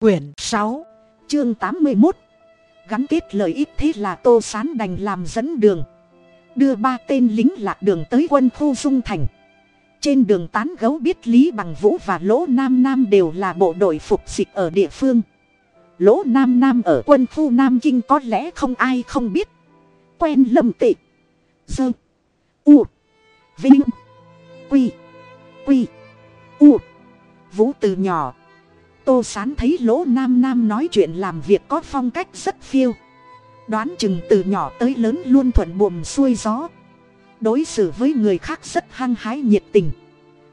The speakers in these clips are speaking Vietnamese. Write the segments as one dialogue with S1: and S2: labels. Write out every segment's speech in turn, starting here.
S1: quyển sáu, chương tám mươi một gắn kết lợi ích thế là tô sán đành làm dẫn đường. Đưa ba tên lính lạc đường tới quân khu dung thành. Trên đường tán gấu biết lý bằng vũ và lỗ nam nam đều là bộ đội phục dịch ở địa phương. Lỗ nam nam ở quân khu nam kinh có lẽ không ai không biết. Quen lâm tị, dơ, u, vinh, quy quy, u. Vũ từ nhỏ tô sán thấy lỗ nam nam nói chuyện làm việc có phong cách rất phiêu. Đoán chừng từ nhỏ tới lớn luôn thuận buồm xuôi gió. Đối xử với người khác rất hăng hái nhiệt tình.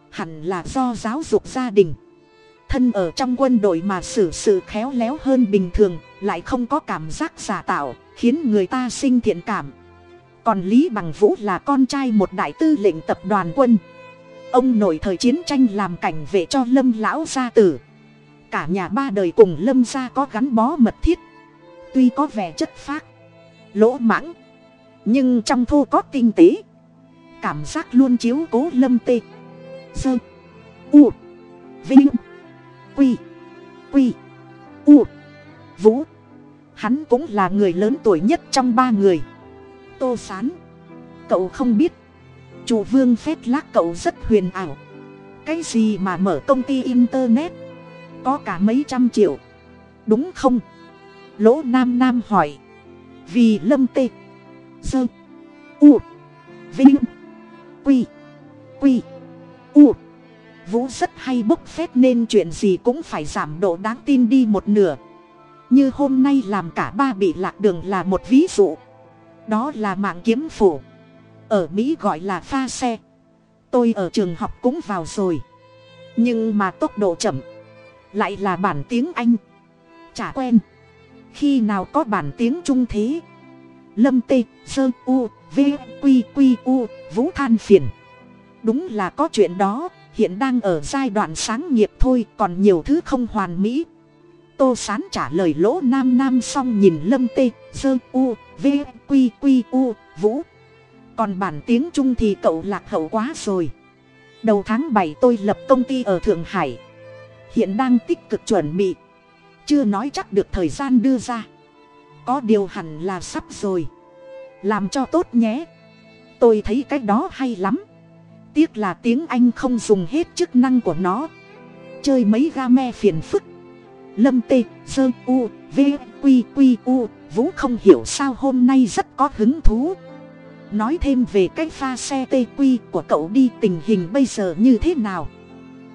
S1: Hẳn là do giáo dục gia đình. Thân ở trong quân đội mà xử sự khéo léo hơn bình thường, lại không có cảm giác giả tạo, khiến người ta sinh thiện cảm. Còn lý bằng vũ là con trai một đại tư lệnh tập đoàn quân. Ông nội thời chiến tranh làm cảnh vệ cho lâm lão gia tử cả nhà ba đời cùng lâm gia có gắn bó mật thiết. Tuy có vẻ chất phác, lỗ mãng, nhưng trong thô có tinh tế. Cảm giác luôn chiếu cố lâm tê. Sơ, u, vinh, quy quy, u, vũ. Hắn cũng là người lớn tuổi nhất trong ba người. Tô sán, cậu không biết. Chủ vương phép lác cậu rất huyền ảo. Cái gì mà mở công ty internet? Có cả mấy trăm triệu. Đúng không? Lỗ nam nam hỏi. Vì lâm tê. Dơ u. Vinh. Quy. Quy. U. Vũ rất hay bốc phét nên chuyện gì cũng phải giảm độ đáng tin đi một nửa. Như hôm nay làm cả ba bị lạc đường là một ví dụ. Đó là mạng kiếm phủ. Ở mỹ gọi là pha xe. Tôi ở trường học cũng vào rồi. Nhưng mà tốc độ chậm lại là bản tiếng anh. Chả quen. Khi nào có bản tiếng trung thế? Lâm tê, sơ, u, v q q u, vũ than phiền. Đúng là có chuyện đó, hiện đang ở giai đoạn sáng nghiệp thôi, còn nhiều thứ không hoàn mỹ. Tô sán trả lời lỗ nam nam xong nhìn lâm tê, sơ, u, v q q u, vũ. Còn bản tiếng trung thì cậu lạc hậu quá rồi. Đầu tháng bảy tôi lập công ty ở thượng hải hiện đang tích cực chuẩn bị. Chưa nói chắc được thời gian đưa ra. Có điều hẳn là sắp rồi. Làm cho tốt nhé. Tôi thấy cái đó hay lắm. Tiếc là tiếng anh không dùng hết chức năng của nó. Chơi mấy ga me phiền phức. Lâm tê, sơ, u, v q q u, vũ không hiểu sao hôm nay rất có hứng thú. Nói thêm về cái pha xe tê quy của cậu đi tình hình bây giờ như thế nào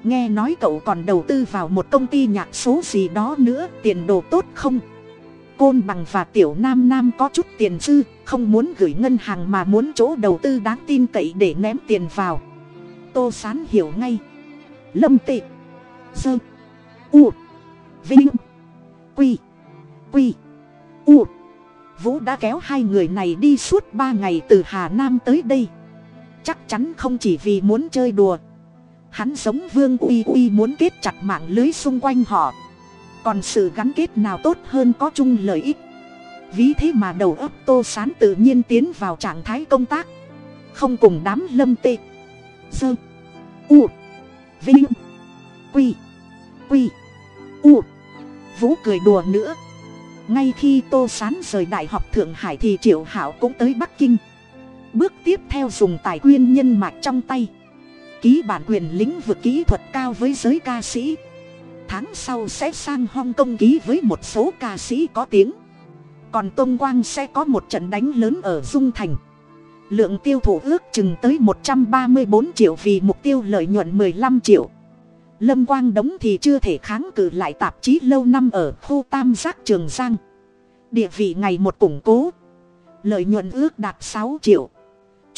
S1: nghe nói cậu còn đầu tư vào một công ty nhạc số gì đó nữa, tiền đồ tốt không? Côn bằng và tiểu nam nam có chút tiền dư, không muốn gửi ngân hàng mà muốn chỗ đầu tư đáng tin cậy để ném tiền vào. Tô sán hiểu ngay. Lâm tị. Dơ. U. Vinh. Quy. Quy. U. Vũ đã kéo hai người này đi suốt ba ngày từ hà nam tới đây. Chắc chắn không chỉ vì muốn chơi đùa hắn giống vương uy uy muốn kết chặt mạng lưới xung quanh họ. Còn sự gắn kết nào tốt hơn có chung lợi ích. Ví thế mà đầu óc tô sán tự nhiên tiến vào trạng thái công tác. Không cùng đám lâm tê. Sơ. U. Vinh. Quy. Quy. U. Vũ cười đùa nữa. Ngay khi tô sán rời đại học thượng hải thì triệu hảo cũng tới bắc kinh. Bước tiếp theo dùng tài nguyên nhân mạch trong tay ký bản quyền lĩnh vực kỹ thuật cao với giới ca sĩ. Tháng sau sẽ sang hong kong ký với một số ca sĩ có tiếng. Còn tôn quang sẽ có một trận đánh lớn ở dung thành. Lượng tiêu thụ ước chừng tới một trăm ba mươi bốn triệu vì mục tiêu lợi nhuận m ộ ư ơ i năm triệu. Lâm quang đống thì chưa thể kháng cự lại tạp chí lâu năm ở khu tam giác trường giang. Địa vị ngày một củng cố. Lợi nhuận ước đạt sáu triệu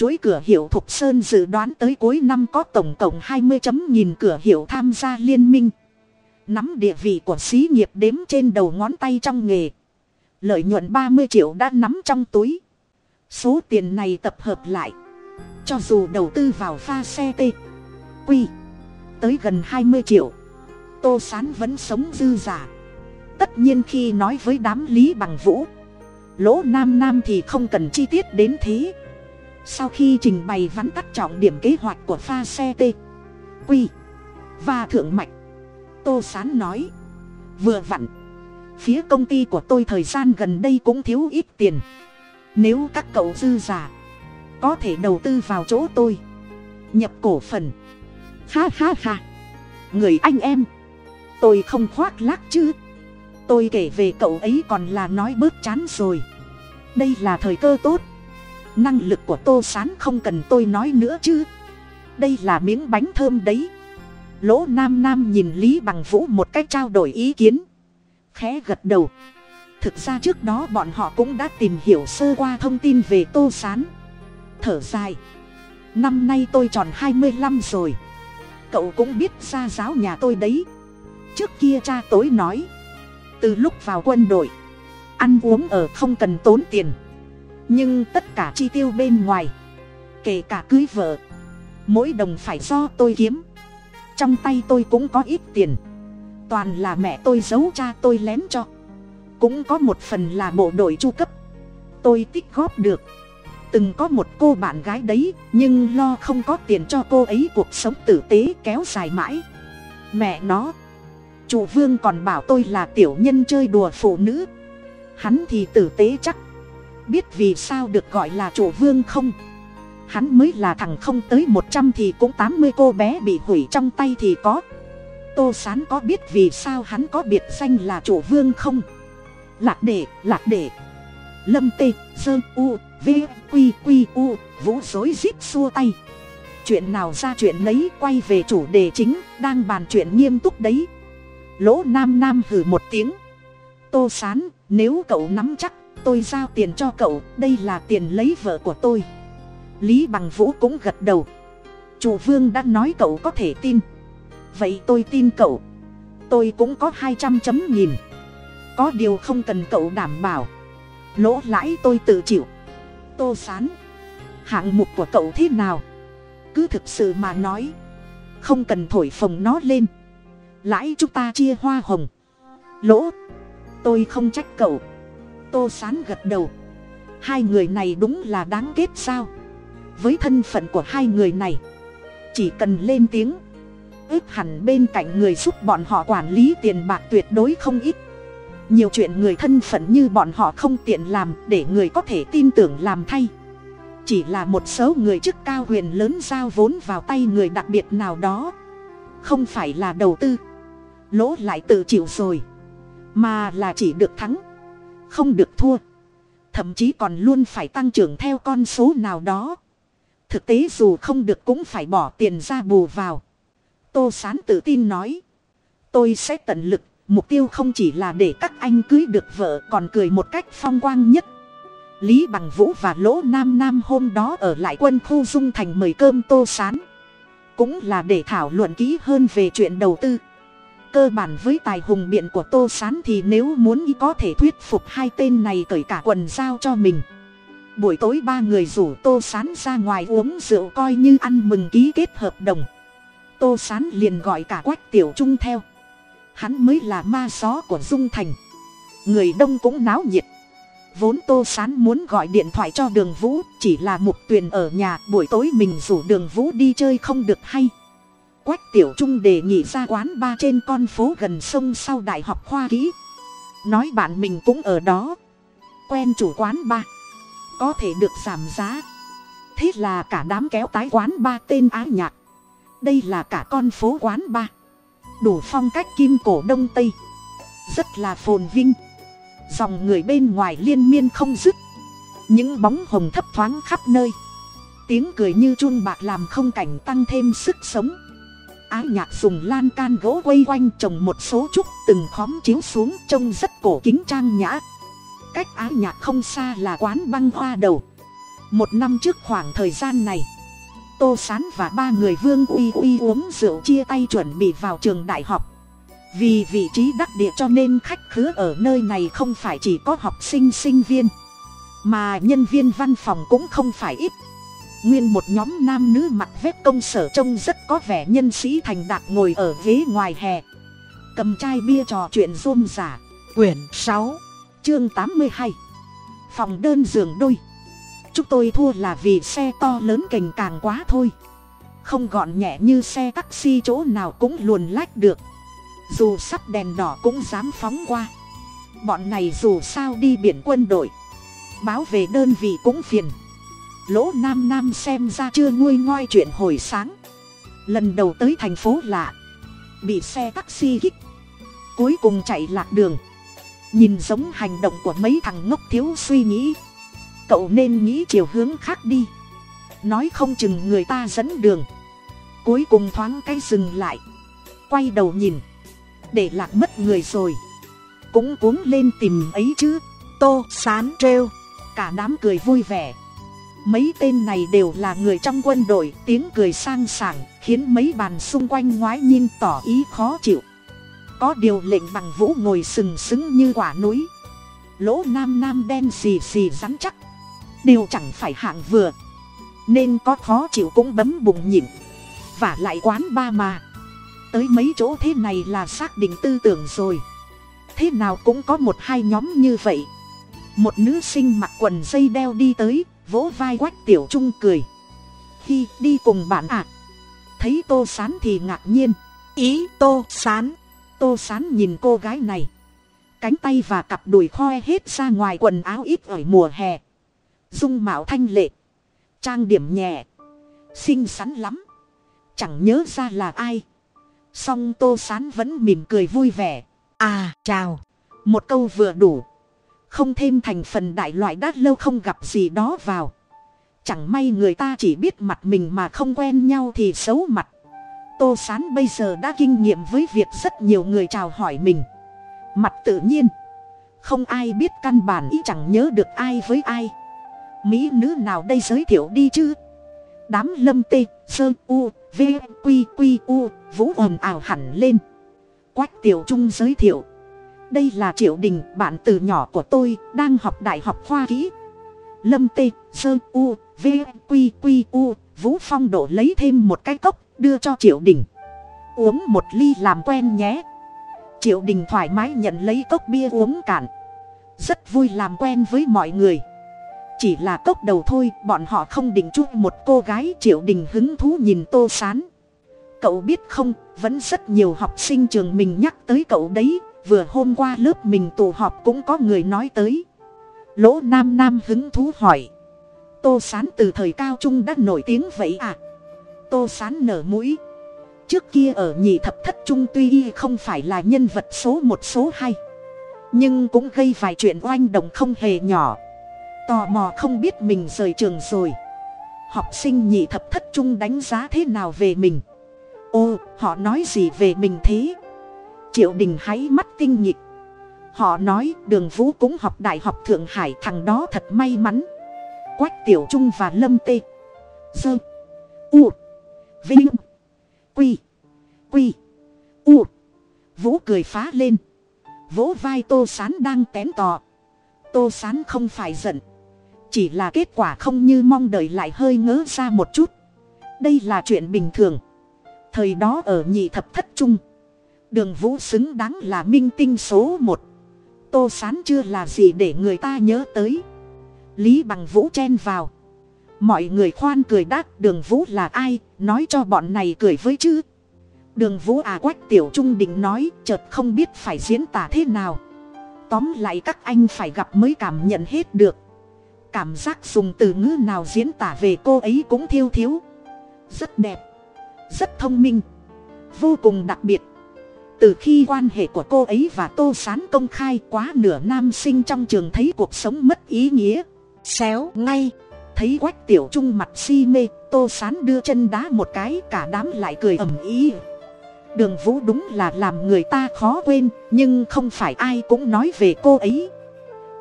S1: chuỗi cửa hiệu thục sơn dự đoán tới cuối năm có tổng cộng hai mươi chấm nghìn cửa hiệu tham gia liên minh. Nắm địa vị của xí nghiệp đếm trên đầu ngón tay trong nghề. Lợi nhuận ba mươi triệu đã nắm trong túi. Số tiền này tập hợp lại. Cho dù đầu tư vào pha xe t quy tới gần hai mươi triệu, tô sán vẫn sống dư giả. Tất nhiên khi nói với đám lý bằng vũ, lỗ nam nam thì không cần chi tiết đến thế sau khi trình bày vắn tắt trọng điểm kế hoạch của pha xe t quy và thượng mạch, tô sán nói, vừa vặn, phía công ty của tôi thời gian gần đây cũng thiếu ít tiền. Nếu các cậu dư giả có thể đầu tư vào chỗ tôi, nhập cổ phần, ha ha ha, người anh em, tôi không khoác lác chứ. Tôi kể về cậu ấy còn là nói bớt chán rồi. Đây là thời cơ tốt năng lực của tô s á n không cần tôi nói nữa chứ. Đây là miếng bánh thơm đấy. Lỗ nam nam nhìn lý bằng vũ một cách trao đổi ý kiến. Khẽ gật đầu. Thực ra trước đó bọn họ cũng đã tìm hiểu sơ qua thông tin về tô s á n thở dài. Năm nay tôi tròn hai mươi năm rồi. Cậu cũng biết ra giáo nhà tôi đấy. Trước kia cha tối nói. Từ lúc vào quân đội, ăn uống ở không cần tốn tiền nhưng tất cả chi tiêu bên ngoài, kể cả cưới vợ, mỗi đồng phải do tôi kiếm. Trong tay tôi cũng có ít tiền, toàn là mẹ tôi giấu cha tôi lén cho. Cũng có một phần là bộ đội chu cấp, tôi tích góp được. Từng có một cô bạn gái đấy, nhưng lo không có tiền cho cô ấy cuộc sống tử tế kéo dài mãi. Mẹ nó, chủ vương còn bảo tôi là tiểu nhân chơi đùa phụ nữ. Hắn thì tử tế chắc biết vì sao được gọi là chủ vương không? Hắn mới là thằng không tới một trăm thì cũng tám mươi cô bé bị hủy trong tay thì có. Tô sán có biết vì sao hắn có biệt danh là chủ vương không? Lạc đệ lạc đệ. Lâm tê, sơ u, v q q u, vũ dối rít xua tay. Chuyện nào ra chuyện lấy quay về chủ đề chính đang bàn chuyện nghiêm túc đấy. Lỗ nam nam hử một tiếng. Tô sán, nếu cậu nắm chắc tôi giao tiền cho cậu, đây là tiền lấy vợ của tôi. Lý bằng vũ cũng gật đầu. Chủ vương đã nói cậu có thể tin. Vậy tôi tin cậu. Tôi cũng có hai trăm chấm nghìn. Có điều không cần cậu đảm bảo. Lỗ lãi tôi tự chịu. Tô sán, hạng mục của cậu thế nào? Cứ thực sự mà nói, không cần thổi phồng nó lên. Lãi chúng ta chia hoa hồng. Lỗ, tôi không trách cậu tô sán gật đầu. Hai người này đúng là đáng kết sao? Với thân phận của hai người này, chỉ cần lên tiếng, ước hẳn bên cạnh người giúp bọn họ quản lý tiền bạc tuyệt đối không ít. Nhiều chuyện người thân phận như bọn họ không tiện làm để người có thể tin tưởng làm thay. Chỉ là một số người chức cao huyền lớn giao vốn vào tay người đặc biệt nào đó, không phải là đầu tư. Lỗ lại tự chịu rồi, mà là chỉ được thắng không được thua. Thậm chí còn luôn phải tăng trưởng theo con số nào đó. Thực tế dù không được cũng phải bỏ tiền ra bù vào. Tô sán tự tin nói, tôi sẽ tận lực, mục tiêu không chỉ là để các anh cưới được vợ, còn cười một cách phong quang nhất. Lý bằng vũ và lỗ nam nam hôm đó ở lại quân khu dung thành mời cơm tô sán. Cũng là để thảo luận kỹ hơn về chuyện đầu tư cơ bản với tài hùng biện của tô s á n thì nếu muốn y có thể thuyết phục hai tên này cởi cả quần giao cho mình. Buổi tối ba người rủ tô s á n ra ngoài uống rượu coi như ăn mừng ký kết hợp đồng. Tô s á n liền gọi cả quách tiểu trung theo. Hắn mới là ma gió của dung thành. Người đông cũng náo nhiệt. Vốn tô s á n muốn gọi điện thoại cho đường vũ, chỉ là mục tuyền ở nhà, buổi tối mình rủ đường vũ đi chơi không được hay quách tiểu trung đề nghị ra quán ba trên con phố gần sông sau đại học khoa ký nói bạn mình cũng ở đó. Quen chủ quán ba. Có thể được giảm giá. Thế là cả đám kéo tái quán ba tên á nhạc. Đây là cả con phố quán ba. Đủ phong cách kim cổ đông tây. Rất là phồn vinh. Dòng người bên ngoài liên miên không dứt. Những bóng hồng thấp thoáng khắp nơi. Tiếng cười như chun bạc làm không cảnh tăng thêm sức sống ái nhạc dùng lan can gỗ quay quanh trồng một số trúc từng khóm chiếu xuống trông rất cổ kính trang nhã. Cách ái nhạc không xa là quán băng hoa đầu. Một năm trước khoảng thời gian này, tô sán và ba người vương uy uy uống rượu chia tay chuẩn bị vào trường đại học. Vì vị trí đắc địa cho nên khách khứa ở nơi này không phải chỉ có học sinh sinh viên, mà nhân viên văn phòng cũng không phải ít nguyên một nhóm nam nữ mặc vét công sở trông rất có vẻ nhân sĩ thành đạt ngồi ở ghế ngoài hè. Cầm chai bia trò chuyện rôm giả quyển sáu, chương tám mươi hai. Phòng đơn giường đôi. Chúng tôi thua là vì xe to lớn cành càng quá thôi. Không gọn nhẹ như xe taxi chỗ nào cũng luồn lách được. Dù sắp đèn đỏ cũng dám phóng qua. Bọn này dù sao đi biển quân đội. Báo về đơn vị cũng phiền lỗ nam nam xem ra chưa nguôi ngoi chuyện hồi sáng. Lần đầu tới thành phố lạ, bị xe taxi hích cuối cùng chạy lạc đường. Nhìn giống hành động của mấy thằng ngốc thiếu suy nghĩ, cậu nên nghĩ chiều hướng khác đi. Nói không chừng người ta dẫn đường, cuối cùng thoáng cái dừng lại, quay đầu nhìn, để lạc mất người rồi. Cũng cuống lên tìm ấy chứ, tô, sán, trêu, cả đám cười vui vẻ mấy tên này đều là người trong quân đội, tiếng cười sang sảng, khiến mấy bàn xung quanh ngoái nhìn tỏ ý khó chịu. Có điều lệnh bằng vũ ngồi sừng sững như quả núi. Lỗ nam nam đen xì xì rắn chắc. Đều chẳng phải hạng vừa. Nên có khó chịu cũng bấm bụng nhịn. Và lại quán ba mà. Tới mấy chỗ thế này là xác định tư tưởng rồi. Thế nào cũng có một hai nhóm như vậy. Một nữ sinh mặc quần dây đeo đi tới vỗ vai quách tiểu trung cười. Khi đi cùng bạn ạ à. thấy tô sán thì ngạc nhiên. Ý tô sán. Tô sán nhìn cô gái này. Cánh tay và cặp đùi khoe hết ra ngoài quần áo ít ở mùa hè. Dung mạo thanh lệ. Trang điểm nhẹ. Xinh xắn lắm. Chẳng nhớ ra là ai. Song tô sán vẫn mỉm cười vui vẻ. À chào. Một câu vừa đủ không thêm thành phần đại loại đã lâu không gặp gì đó vào. Chẳng may người ta chỉ biết mặt mình mà không quen nhau thì xấu mặt. Tô sán bây giờ đã kinh nghiệm với việc rất nhiều người chào hỏi mình. Mặt tự nhiên. Không ai biết căn bản ý chẳng nhớ được ai với ai. Mỹ nữ nào đây giới thiệu đi chứ? Đám lâm tê, sơ, u, v q q u, vũ ồn ào hẳn lên. Quách tiểu trung giới thiệu đây là triệu đình, bạn từ nhỏ của tôi, đang học đại học khoa kỹ. Lâm tê, sơ, u, v q q u, vũ phong đổ lấy thêm một cái cốc, đưa cho triệu đình. Uống một ly làm quen nhé. Triệu đình thoải mái nhận lấy cốc bia uống cạn. Rất vui làm quen với mọi người. Chỉ là cốc đầu thôi, bọn họ không định chung một cô gái triệu đình hứng thú nhìn tô sán. Cậu biết không, vẫn rất nhiều học sinh trường mình nhắc tới cậu đấy vừa hôm qua lớp mình tụ họp cũng có người nói tới. Lỗ nam nam hứng thú hỏi. Tô sán từ thời cao trung đã nổi tiếng vậy à? Tô sán nở mũi. Trước kia ở nhị thập thất trung tuy y không phải là nhân vật số một, số hai. Nhưng cũng gây vài chuyện oanh động không hề nhỏ. Tò mò không biết mình rời trường rồi. Học sinh nhị thập thất trung đánh giá thế nào về mình? Ô, họ nói gì về mình thế? Triệu đình háy mắt tinh nhịp. Họ nói, đường vũ cũng học đại học thượng hải, thằng đó thật may mắn. Quách tiểu trung và lâm tê. Sơ. U. Vinh. Quy. Quy. U. Vũ cười phá lên. Vỗ vai tô sán đang tén tò. Tô sán không phải giận. Chỉ là kết quả không như mong đợi lại hơi ngớ ra một chút. Đây là chuyện bình thường. Thời đó ở nhị thập thất trung đường vũ xứng đáng là minh tinh số một. Tô sán chưa là gì để người ta nhớ tới. Lý bằng vũ chen vào. Mọi người khoan cười đáp, đường vũ là ai? Nói cho bọn này cười với chứ. Đường vũ à quách tiểu trung định nói, chợt không biết phải diễn tả thế nào. Tóm lại các anh phải gặp mới cảm nhận hết được. Cảm giác dùng từ ngữ nào diễn tả về cô ấy cũng thiêu thiếu. Rất đẹp. Rất thông minh. Vô cùng đặc biệt từ khi quan hệ của cô ấy và tô s á n công khai quá nửa nam sinh trong trường thấy cuộc sống mất ý nghĩa. Xéo, ngay. Thấy quách tiểu trung mặt si mê, tô s á n đưa chân đá một cái, cả đám lại cười ầm ý đường vũ đúng là làm người ta khó quên, nhưng không phải ai cũng nói về cô ấy.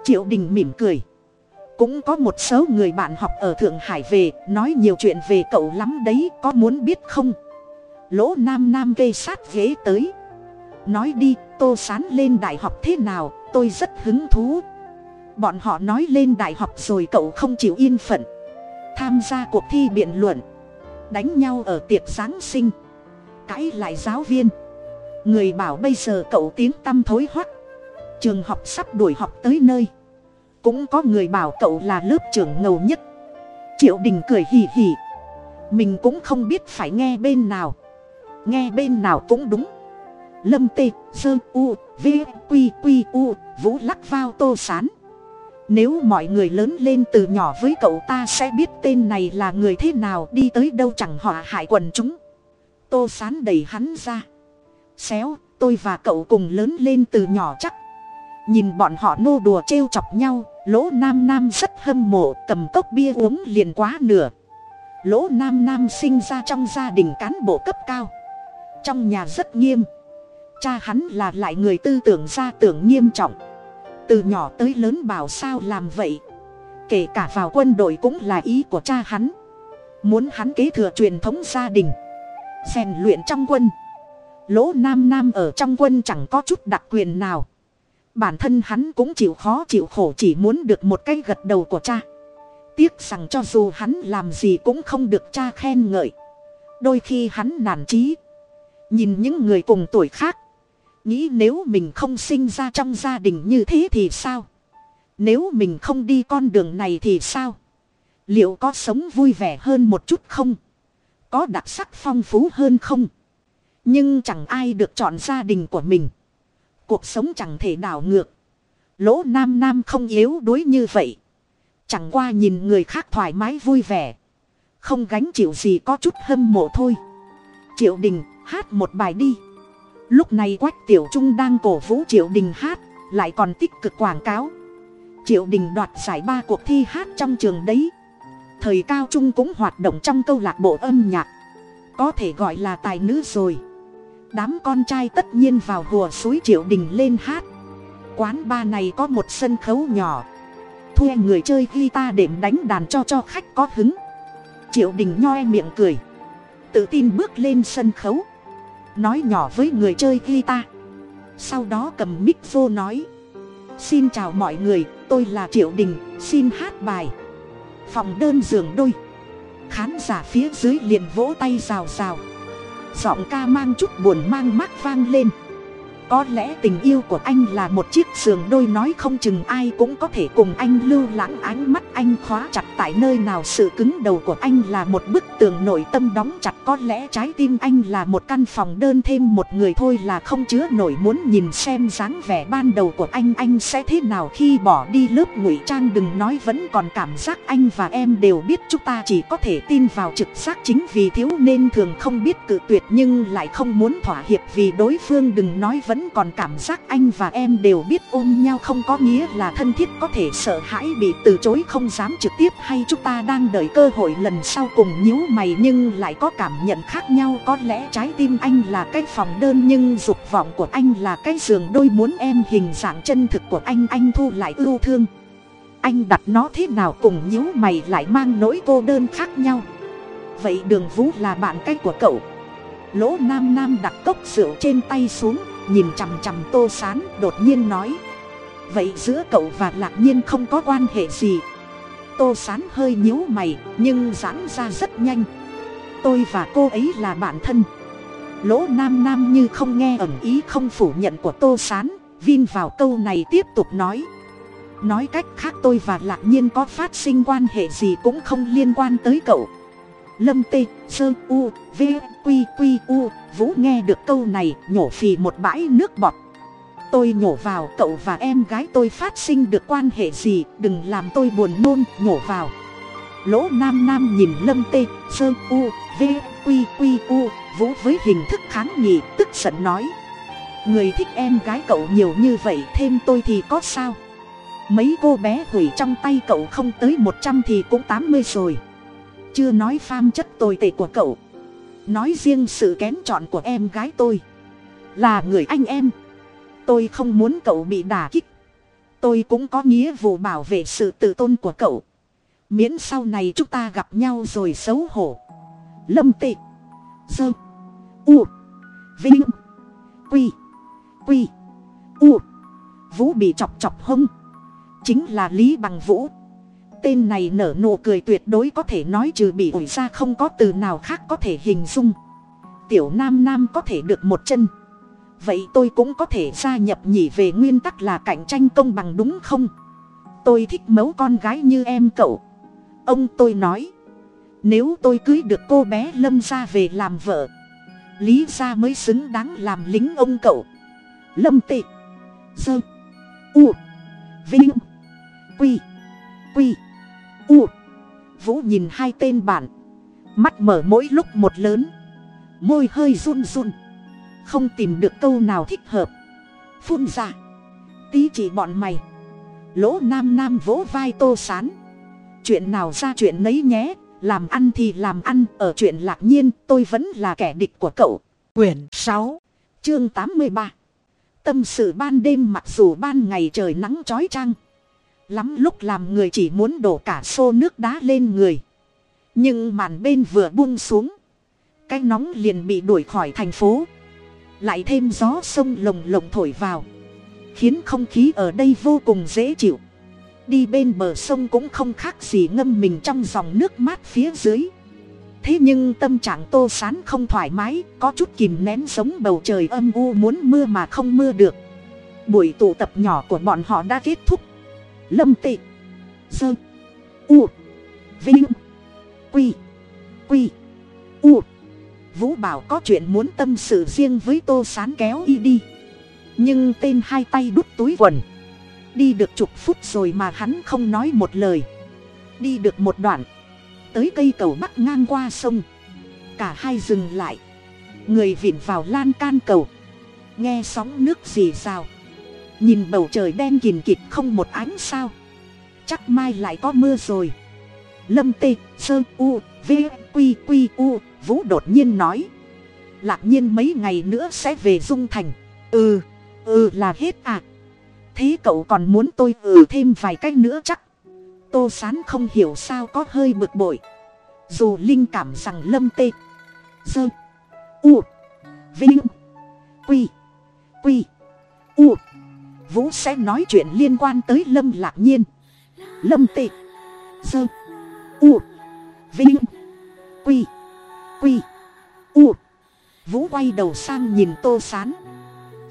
S1: Triệu đình mỉm cười. Cũng có một số người bạn học ở thượng hải về, nói nhiều chuyện về cậu lắm đấy, có muốn biết không? Lỗ nam nam gây sát ghế tới nói đi, tô sán lên đại học thế nào, tôi rất hứng thú. Bọn họ nói lên đại học rồi cậu không chịu yên phận. Tham gia cuộc thi biện luận. Đánh nhau ở tiệc giáng sinh. Cãi lại giáo viên. Người bảo bây giờ cậu tiếng tăm thối hoắc. Trường học sắp đuổi học tới nơi. Cũng có người bảo cậu là lớp trưởng ngầu nhất. Triệu đình cười hì hì. Mình cũng không biết phải nghe bên nào. Nghe bên nào cũng đúng lâm tê, sơ u, v q q u, vũ lắc vào tô sán. Nếu mọi người lớn lên từ nhỏ với cậu ta sẽ biết tên này là người thế nào, đi tới đâu chẳng họa hại quần chúng. Tô sán đẩy hắn ra. Xéo, tôi và cậu cùng lớn lên từ nhỏ chắc. Nhìn bọn họ nô đùa trêu chọc nhau, lỗ nam nam rất hâm mộ, cầm cốc bia uống liền quá nửa. Lỗ nam nam sinh ra trong gia đình cán bộ cấp cao. Trong nhà rất nghiêm cha hắn là lại người tư tưởng ra tưởng nghiêm trọng. Từ nhỏ tới lớn bảo sao làm vậy? Kể cả vào quân đội cũng là ý của cha hắn. Muốn hắn kế thừa truyền thống gia đình, rèn luyện trong quân. Lỗ nam nam ở trong quân chẳng có chút đặc quyền nào. Bản thân hắn cũng chịu khó chịu khổ chỉ muốn được một cái gật đầu của cha. Tiếc rằng cho dù hắn làm gì cũng không được cha khen ngợi. Đôi khi hắn nản trí nhìn những người cùng tuổi khác nghĩ nếu mình không sinh ra trong gia đình như thế thì sao? Nếu mình không đi con đường này thì sao? Liệu có sống vui vẻ hơn một chút không? Có đặc sắc phong phú hơn không? Nhưng chẳng ai được chọn gia đình của mình. Cuộc sống chẳng thể đảo ngược. Lỗ nam nam không yếu đuối như vậy. Chẳng qua nhìn người khác thoải mái vui vẻ. Không gánh chịu gì có chút hâm mộ thôi. Triệu đình, hát một bài đi lúc này quách tiểu trung đang cổ vũ triệu đình hát, lại còn tích cực quảng cáo. Triệu đình đoạt giải ba cuộc thi hát trong trường đấy. Thời cao trung cũng hoạt động trong câu lạc bộ âm nhạc. Có thể gọi là tài nữ rồi. Đám con trai tất nhiên vào hùa suối triệu đình lên hát. Quán ba này có một sân khấu nhỏ. Thuê người chơi guitar đệm đánh đàn cho cho khách có hứng. Triệu đình nhoe miệng cười. Tự tin bước lên sân khấu nói nhỏ với người chơi guitar sau đó cầm mic vô nói, xin chào mọi người, tôi là triệu đình, xin hát bài. Phòng đơn giường đôi. Khán giả phía dưới liền vỗ tay rào rào. Giọng ca mang chút buồn mang mát vang lên có lẽ tình yêu của anh là một chiếc giường đôi nói không chừng ai cũng có thể cùng anh lưu lãng ánh mắt anh khóa chặt tại nơi nào. Sự cứng đầu của anh là một bức tường nội tâm đóng chặt. Có lẽ trái tim anh là một căn phòng đơn thêm một người thôi là không chứa nổi. Muốn nhìn xem dáng vẻ ban đầu của anh anh sẽ thế nào khi bỏ đi lớp ngụy trang. Đừng nói vẫn còn cảm giác anh và em đều biết chúng ta chỉ có thể tin vào trực giác chính vì thiếu nên thường không biết cự tuyệt nhưng lại không muốn thỏa hiệp vì đối phương. Đừng nói vẫn vẫn còn cảm giác anh và em đều biết ôm nhau không có nghĩa là thân thiết có thể sợ hãi bị từ chối không dám trực tiếp hay chúng ta đang đợi cơ hội lần sau cùng nhíu mày nhưng lại có cảm nhận khác nhau. Có lẽ trái tim anh là cái phòng đơn nhưng dục vọng của anh là cái giường đôi muốn em hình dạng chân thực của anh. Anh thu lại ưu thương. Anh đặt nó thế nào cùng nhíu mày lại mang nỗi cô đơn khác nhau. Vậy đường vũ là bạn cách của cậu. Lỗ nam nam đặt cốc rượu trên tay xuống nhìn chằm chằm tô sán, đột nhiên nói. Vậy giữa cậu và lạc nhiên không có quan hệ gì? Tô sán hơi nhíu mày, nhưng giãn ra rất nhanh. Tôi và cô ấy là bạn thân. Lỗ nam nam như không nghe ẩm ý không phủ nhận của tô sán, vin vào câu này tiếp tục nói. Nói cách khác tôi và lạc nhiên có phát sinh quan hệ gì cũng không liên quan tới cậu lâm tê, sơ, u, v, q q, u. Vũ nghe được câu này, nhổ phì một bãi nước bọt. Tôi nhổ vào, cậu và em gái tôi phát sinh được quan hệ gì, đừng làm tôi buồn nôn, nhổ vào. Lỗ nam nam nhìn lâm tê, sơ, u, v, q q, u. Vũ với hình thức kháng nghị, tức giận nói. Người thích em gái cậu nhiều như vậy, thêm tôi thì có sao? Mấy cô bé hủy trong tay cậu không tới một trăm thì cũng tám mươi rồi chưa nói pham chất tồi tệ của cậu. Nói riêng sự kén chọn của em gái tôi. Là người anh em. Tôi không muốn cậu bị đả kích. Tôi cũng có nghĩa vụ bảo vệ sự tự tôn của cậu. Miễn sau này chúng ta gặp nhau rồi xấu hổ. Lâm tị. Dơ. U. Vinh. Quy. Quy. U. Vũ bị chọc chọc hông. Chính là lý bằng vũ tên này nở nụ cười tuyệt đối có thể nói trừ bị ủi ra không có từ nào khác có thể hình dung. Tiểu nam nam có thể được một chân. Vậy tôi cũng có thể gia nhập nhỉ về nguyên tắc là cạnh tranh công bằng đúng không? Tôi thích mấu con gái như em cậu. Ông tôi nói. Nếu tôi cưới được cô bé lâm ra về làm vợ, lý gia mới xứng đáng làm lính ông cậu. Lâm tị, dơ, u, vinh, quy quy u. Vũ nhìn hai tên bạn. Mắt mở mỗi lúc một lớn. Môi hơi run run. Không tìm được câu nào thích hợp. Phun ra. Tí chỉ bọn mày. Lỗ nam nam vỗ vai tô sán. Chuyện nào ra chuyện nấy nhé. Làm ăn thì làm ăn. Ở chuyện lạc nhiên, tôi vẫn là kẻ địch của cậu. Quyển sáu, chương tám mươi ba. Tâm sự ban đêm mặc dù ban ngày trời nắng trói trăng lắm lúc làm người chỉ muốn đổ cả xô nước đá lên người. Nhưng màn bên vừa buông xuống, cái nóng liền bị đuổi khỏi thành phố. Lại thêm gió sông lồng lồng thổi vào, khiến không khí ở đây vô cùng dễ chịu. Đi bên bờ sông cũng không khác gì ngâm mình trong dòng nước mát phía dưới. Thế nhưng tâm trạng tô sán không thoải mái, có chút kìm nén giống bầu trời âm u muốn mưa mà không mưa được. Buổi tụ tập nhỏ của bọn họ đã kết thúc lâm tị. Sơ u. Vinh. Quy. Quy. U. Vũ bảo có chuyện muốn tâm sự riêng với tô sán kéo y đi. Nhưng tên hai tay đút túi quần. Đi được chục phút rồi mà hắn không nói một lời. Đi được một đoạn. Tới cây cầu bắc ngang qua sông. Cả hai dừng lại. Người vịn vào lan can cầu. Nghe sóng nước rì rào nhìn bầu trời đen kìm kịt không một ánh sao. Chắc mai lại có mưa rồi. Lâm tê, sơ, u, v, q q, u, vũ đột nhiên nói. Lạc nhiên mấy ngày nữa sẽ về dung thành. Ừ ừ là hết à. Thế cậu còn muốn tôi ừ thêm vài cách nữa chắc? Tô sán không hiểu sao có hơi bực bội. Dù linh cảm rằng lâm tê dơ u, vinh, quy quy, u vũ sẽ nói chuyện liên quan tới lâm lạc nhiên. Lâm Tị, dơ u. Vinh. Quy. Quy. U. Vũ quay đầu sang nhìn tô sán.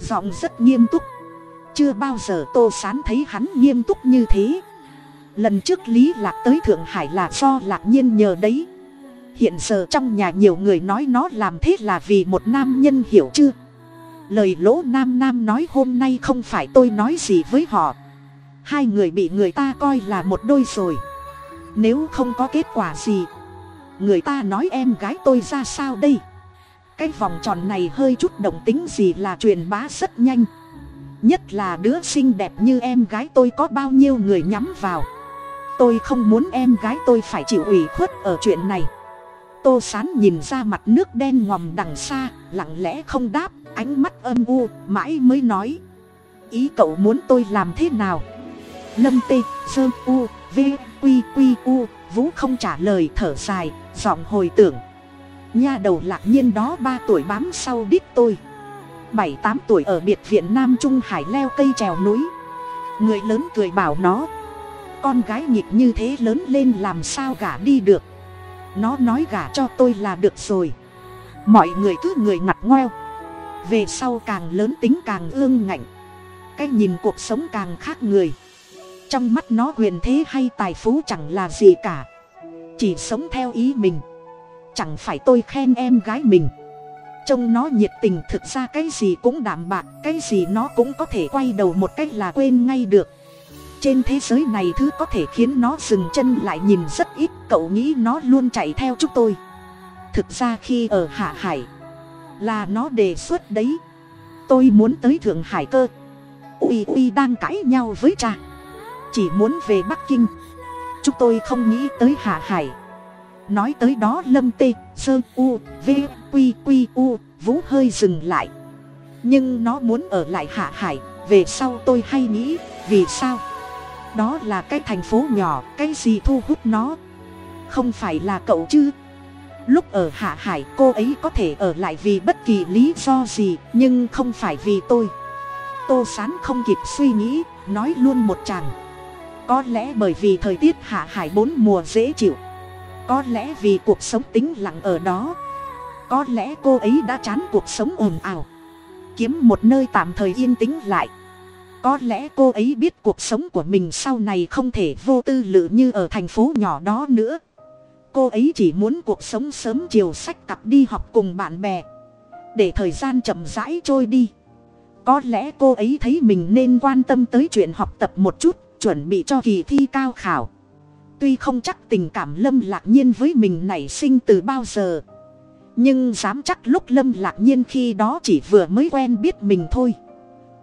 S1: Giọng rất nghiêm túc. Chưa bao giờ tô sán thấy hắn nghiêm túc như thế. Lần trước lý lạc tới thượng hải là do lạc nhiên nhờ đấy. Hiện giờ trong nhà nhiều người nói nó làm thế là vì một nam nhân hiểu chưa? Lời lỗ nam nam nói hôm nay không phải tôi nói gì với họ. Hai người bị người ta coi là một đôi rồi. Nếu không có kết quả gì, người ta nói em gái tôi ra sao đây? Cái vòng tròn này hơi chút động tính gì là truyền bá rất nhanh. Nhất là đứa xinh đẹp như em gái tôi có bao nhiêu người nhắm vào. Tôi không muốn em gái tôi phải chịu ủy khuất ở chuyện này tô sán nhìn ra mặt nước đen ngòm đằng xa, lặng lẽ không đáp, ánh mắt âm u, mãi mới nói. Ý cậu muốn tôi làm thế nào? Lâm tê sơ u, v quy quy u, vũ không trả lời, thở dài, giọng hồi tưởng. Nha đầu lạc nhiên đó ba tuổi bám sau đít tôi. Bảy, tám tuổi ở biệt viện nam trung hải leo cây trèo núi. Người lớn cười bảo nó. Con gái nhịp như thế lớn lên làm sao gả đi được? Nó nói gả cho tôi là được rồi. Mọi người cứ người ngặt ngoeo. Về sau càng lớn tính càng ương ngạnh. Cái nhìn cuộc sống càng khác người. Trong mắt nó huyền thế hay tài phú chẳng là gì cả. Chỉ sống theo ý mình. Chẳng phải tôi khen em gái mình. Trông nó nhiệt tình thực ra cái gì cũng đảm bạc, cái gì nó cũng có thể quay đầu một cách là quên ngay được trên thế giới này thứ có thể khiến nó dừng chân lại nhìn rất ít, cậu nghĩ nó luôn chạy theo chúng tôi. Thực ra khi ở hạ hải, là nó đề xuất đấy. Tôi muốn tới thượng hải cơ. Uy uy đang cãi nhau với cha. Chỉ muốn về bắc kinh. Chúng tôi không nghĩ tới hạ hải. Nói tới đó lâm tê, sơ, u, v, q q, u, vũ hơi dừng lại. Nhưng nó muốn ở lại hạ hải. Về sau tôi hay nghĩ, vì sao? Đó là cái thành phố nhỏ, cái gì thu hút nó? Không phải là cậu chứ? Lúc ở hạ hải, cô ấy có thể ở lại vì bất kỳ lý do gì, nhưng không phải vì tôi. Tô sán không kịp suy nghĩ, nói luôn một chàng. Có lẽ bởi vì thời tiết hạ hải bốn mùa dễ chịu. Có lẽ vì cuộc sống tĩnh lặng ở đó. Có lẽ cô ấy đã chán cuộc sống ồn ào. Kiếm một nơi tạm thời yên tĩnh lại có lẽ cô ấy biết cuộc sống của mình sau này không thể vô tư lự như ở thành phố nhỏ đó nữa. Cô ấy chỉ muốn cuộc sống sớm chiều sách cặp đi học cùng bạn bè. Để thời gian chậm rãi trôi đi. Có lẽ cô ấy thấy mình nên quan tâm tới chuyện học tập một chút, chuẩn bị cho kỳ thi cao khảo. Tuy không chắc tình cảm lâm lạc nhiên với mình nảy sinh từ bao giờ. Nhưng dám chắc lúc lâm lạc nhiên khi đó chỉ vừa mới quen biết mình thôi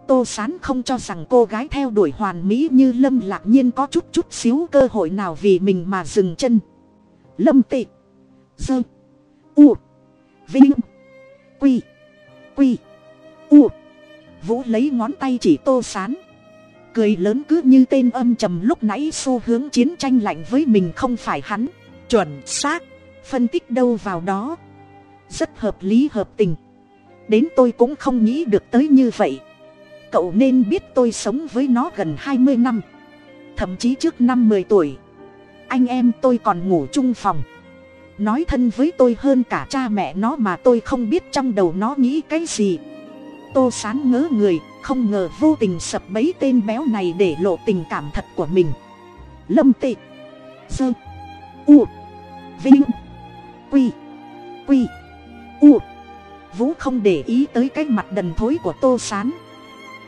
S1: tô sán không cho rằng cô gái theo đuổi hoàn mỹ như lâm lạc nhiên có chút chút xíu cơ hội nào vì mình mà dừng chân. Lâm tị, dơ, u, vinh, quy quy, u. Vũ lấy ngón tay chỉ tô sán. Cười lớn cứ như tên âm trầm lúc nãy xu hướng chiến tranh lạnh với mình không phải hắn. Chuẩn xác, phân tích đâu vào đó. Rất hợp lý, hợp tình. Đến tôi cũng không nghĩ được tới như vậy cậu nên biết tôi sống với nó gần hai mươi năm, thậm chí trước năm mười tuổi. Anh em tôi còn ngủ chung phòng. Nói thân với tôi hơn cả cha mẹ nó mà tôi không biết trong đầu nó nghĩ cái gì. Tô sán ngớ người, không ngờ vô tình sập bấy tên béo này để lộ tình cảm thật của mình. Lâm tị, sơ, u, vinh, quy quy, u. Vũ không để ý tới cái mặt đần thối của tô sán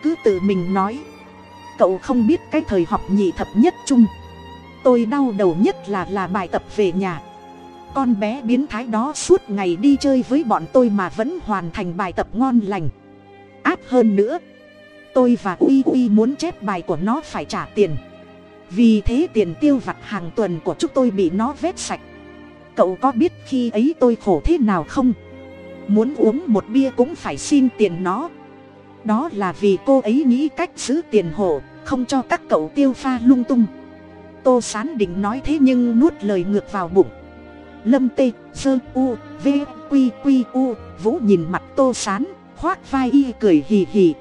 S1: cứ tự mình nói. Cậu không biết cái thời học nhị thập nhất chung. Tôi đau đầu nhất là là bài tập về nhà. Con bé biến thái đó suốt ngày đi chơi với bọn tôi mà vẫn hoàn thành bài tập ngon lành. Áp hơn nữa, tôi và uy uy muốn chép bài của nó phải trả tiền. Vì thế tiền tiêu vặt hàng tuần của chúng tôi bị nó vét sạch. Cậu có biết khi ấy tôi khổ thế nào không? Muốn uống một bia cũng phải xin tiền nó đó là vì cô ấy nghĩ cách giữ tiền hộ, không cho các cậu tiêu pha lung tung. Tô sán định nói thế nhưng nuốt lời ngược vào bụng. Lâm tê dơ u, v, q q, u, vũ nhìn mặt tô sán, khoác vai y cười hì hì.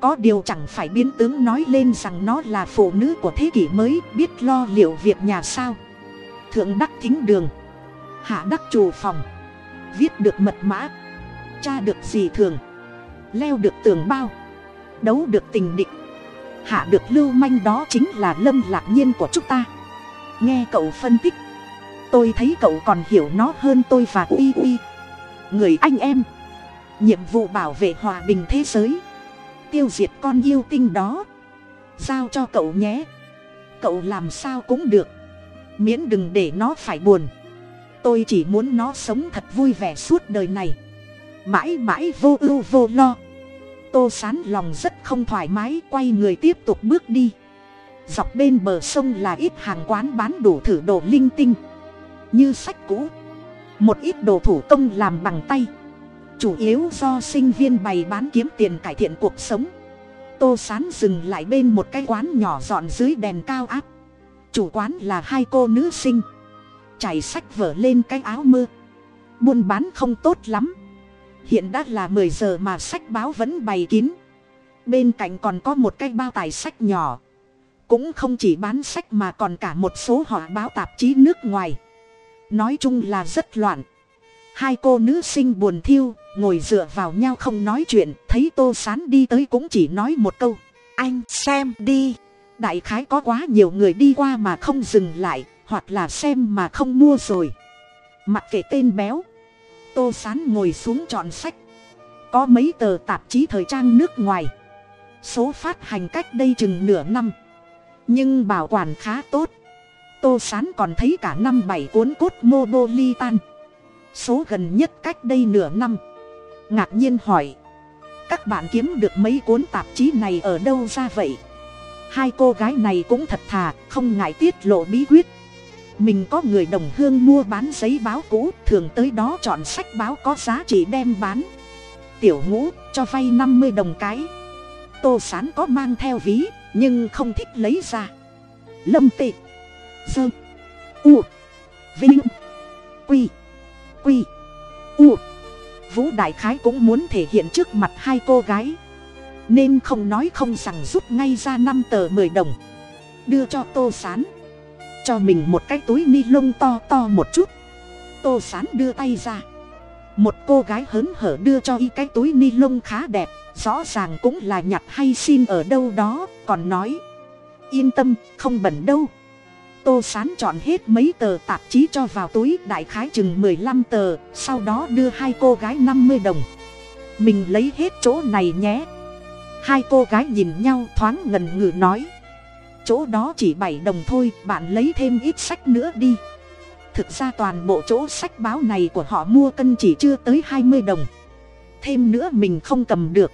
S1: Có điều chẳng phải biến tướng nói lên rằng nó là phụ nữ của thế kỷ mới, biết lo liệu việc nhà sao. Thượng đắc thính đường, hạ đắc trù phòng, viết được mật mã cha được gì thường leo được tường bao, đấu được tình địch. Hạ được lưu manh đó chính là lâm lạc nhiên của chúng ta. Nghe cậu phân tích, tôi thấy cậu còn hiểu nó hơn tôi và uy uy. Người anh em, nhiệm vụ bảo vệ hòa bình thế giới, tiêu diệt con yêu tinh đó. Giao cho cậu nhé. Cậu làm sao cũng được, miễn đừng để nó phải buồn. Tôi chỉ muốn nó sống thật vui vẻ suốt đời này mãi mãi vô ưu vô lo. Tô sán lòng rất không thoải mái, quay người tiếp tục bước đi. Dọc bên bờ sông là ít hàng quán bán đủ thử đồ linh tinh. Như sách cũ. Một ít đồ thủ công làm bằng tay. Chủ yếu do sinh viên bày bán kiếm tiền cải thiện cuộc sống. Tô sán dừng lại bên một cái quán nhỏ dọn dưới đèn cao áp. Chủ quán là hai cô nữ sinh. Chảy sách vở lên cái áo mưa. Buôn bán không tốt lắm hiện đã là mười giờ mà sách báo vẫn bày kín. Bên cạnh còn có một cái bao tài sách nhỏ. Cũng không chỉ bán sách mà còn cả một số họ báo tạp chí nước ngoài. Nói chung là rất loạn. Hai cô nữ sinh buồn thiêu, ngồi dựa vào nhau không nói chuyện, thấy tô sán đi tới cũng chỉ nói một câu. Anh xem đi. Đại khái có quá nhiều người đi qua mà không dừng lại, hoặc là xem mà không mua rồi. Mặc kệ tên béo tô sán ngồi xuống chọn sách. Có mấy tờ tạp chí thời trang nước ngoài. Số phát hành cách đây chừng nửa năm. Nhưng bảo quản khá tốt. Tô sán còn thấy cả năm bảy cuốn cốt mô bô li tan số gần nhất cách đây nửa năm. Ngạc nhiên hỏi, các bạn kiếm được mấy cuốn tạp chí này ở đâu ra vậy? Hai cô gái này cũng thật thà, không ngại tiết lộ bí quyết mình có người đồng hương mua bán giấy báo cũ, thường tới đó chọn sách báo có giá trị đem bán. Tiểu ngũ, cho vay năm mươi đồng cái. Tô sán có mang theo ví, nhưng không thích lấy ra. Lâm tị, dơ, u, vinh, quy quy, u. Vũ đại khái cũng muốn thể hiện trước mặt hai cô gái. Nên không nói không rằng rút ngay ra năm tờ mười đồng. Đưa cho tô sán cho mình một cái túi ni lông to to một chút. Tô sán đưa tay ra. Một cô gái hớn hở đưa cho y cái túi ni lông khá đẹp, rõ ràng cũng là nhặt hay xin ở đâu đó, còn nói, yên tâm, không bẩn đâu. Tô sán chọn hết mấy tờ tạp chí cho vào túi đại khái chừng mười lăm tờ, sau đó đưa hai cô gái năm mươi đồng. Mình lấy hết chỗ này nhé. Hai cô gái nhìn nhau thoáng ngần ngừ nói chỗ đó chỉ bảy đồng thôi, bạn lấy thêm ít sách nữa đi. Thực ra toàn bộ chỗ sách báo này của họ mua cân chỉ chưa tới hai mươi đồng. Thêm nữa mình không cầm được.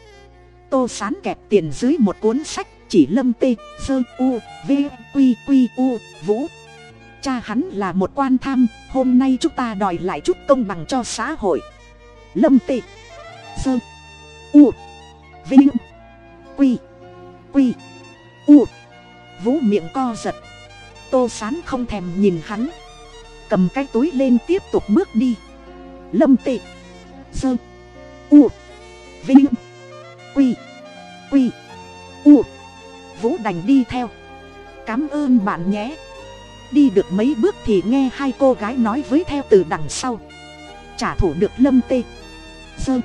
S1: Tô sán kẹp tiền dưới một cuốn sách, chỉ lâm tê dơ u, v q q u, vũ. Cha hắn là một quan tham, hôm nay chúng ta đòi lại chút công bằng cho xã hội. Lâm tê dơ u, vinh, quy quy, u vũ miệng co giật. Tô sán không thèm nhìn hắn. Cầm cái túi lên tiếp tục bước đi. Lâm tị dơ u, vinh, quy quy, u. Vũ đành đi theo. Cám ơn bạn nhé. Đi được mấy bước thì nghe hai cô gái nói với theo từ đằng sau. Trả thủ được lâm tê dơ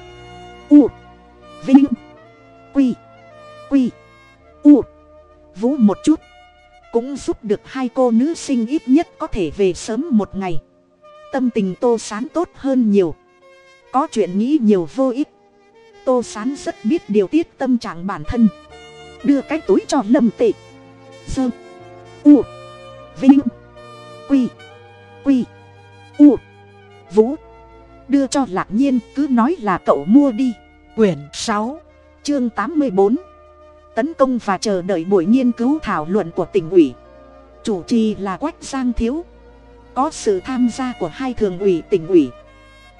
S1: u, vinh, quy quy, u vũ một chút. Cũng giúp được hai cô nữ sinh ít nhất có thể về sớm một ngày. Tâm tình tô sán tốt hơn nhiều. Có chuyện nghĩ nhiều vô ích. Tô sán rất biết điều tiết tâm trạng bản thân. Đưa cái túi cho lâm tệ sơ. U. Vinh. Quy. Quy. U. Vũ. Đưa cho lạc nhiên, cứ nói là cậu mua đi. Quyển sáu, chương tám mươi bốn tấn công và chờ đợi buổi nghiên cứu thảo luận của tỉnh ủy. Chủ trì là quách giang thiếu. Có sự tham gia của hai thường ủy tỉnh ủy.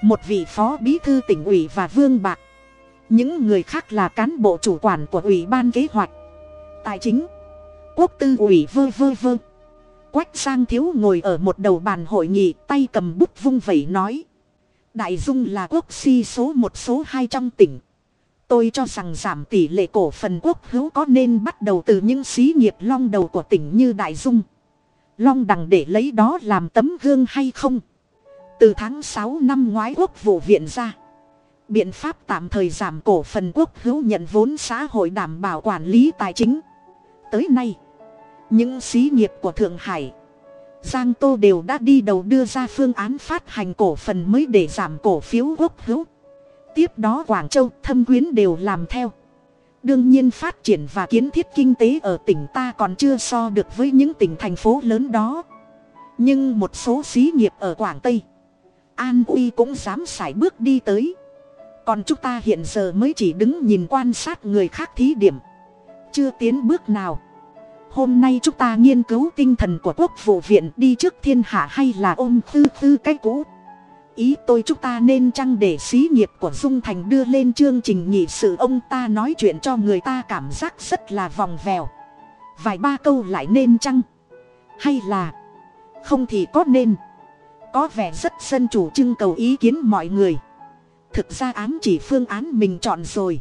S1: Một vị phó bí thư tỉnh ủy và vương bạc. Những người khác là cán bộ chủ quản của ủy ban kế hoạch. Tài chính. Quốc tư ủy vơ vơ vơ. Quách giang thiếu ngồi ở một đầu bàn hội nghị, tay cầm bút vung vẩy nói. Đại dung là quốc si số một, số hai trong tỉnh tôi cho rằng giảm tỷ lệ cổ phần quốc hữu có nên bắt đầu từ những xí nghiệp long đầu của tỉnh như đại dung. Long đằng để lấy đó làm tấm gương hay không? Từ tháng sáu năm ngoái quốc vụ viện ra. Biện pháp tạm thời giảm cổ phần quốc hữu nhận vốn xã hội đảm bảo quản lý tài chính. Tới nay, những xí nghiệp của thượng hải, giang tô đều đã đi đầu đưa ra phương án phát hành cổ phần mới để giảm cổ phiếu quốc hữu tiếp đó quảng châu thâm quyến đều làm theo. Đương nhiên phát triển và kiến thiết kinh tế ở tỉnh ta còn chưa so được với những tỉnh thành phố lớn đó. Nhưng một số xí nghiệp ở quảng tây, an uy cũng dám sải bước đi tới. Còn chúng ta hiện giờ mới chỉ đứng nhìn quan sát người khác thí điểm. Chưa tiến bước nào. Hôm nay chúng ta nghiên cứu tinh thần của quốc vụ viện đi trước thiên hạ hay là ôm tư tư cái cũ ý tôi chúng ta nên chăng để xí nghiệp của dung thành đưa lên chương trình nghị sự ông ta nói chuyện cho người ta cảm giác rất là vòng vèo. Vài ba câu lại nên chăng? Hay là? Không thì có nên. Có vẻ rất dân chủ trưng cầu ý kiến mọi người. Thực ra ám chỉ phương án mình chọn rồi.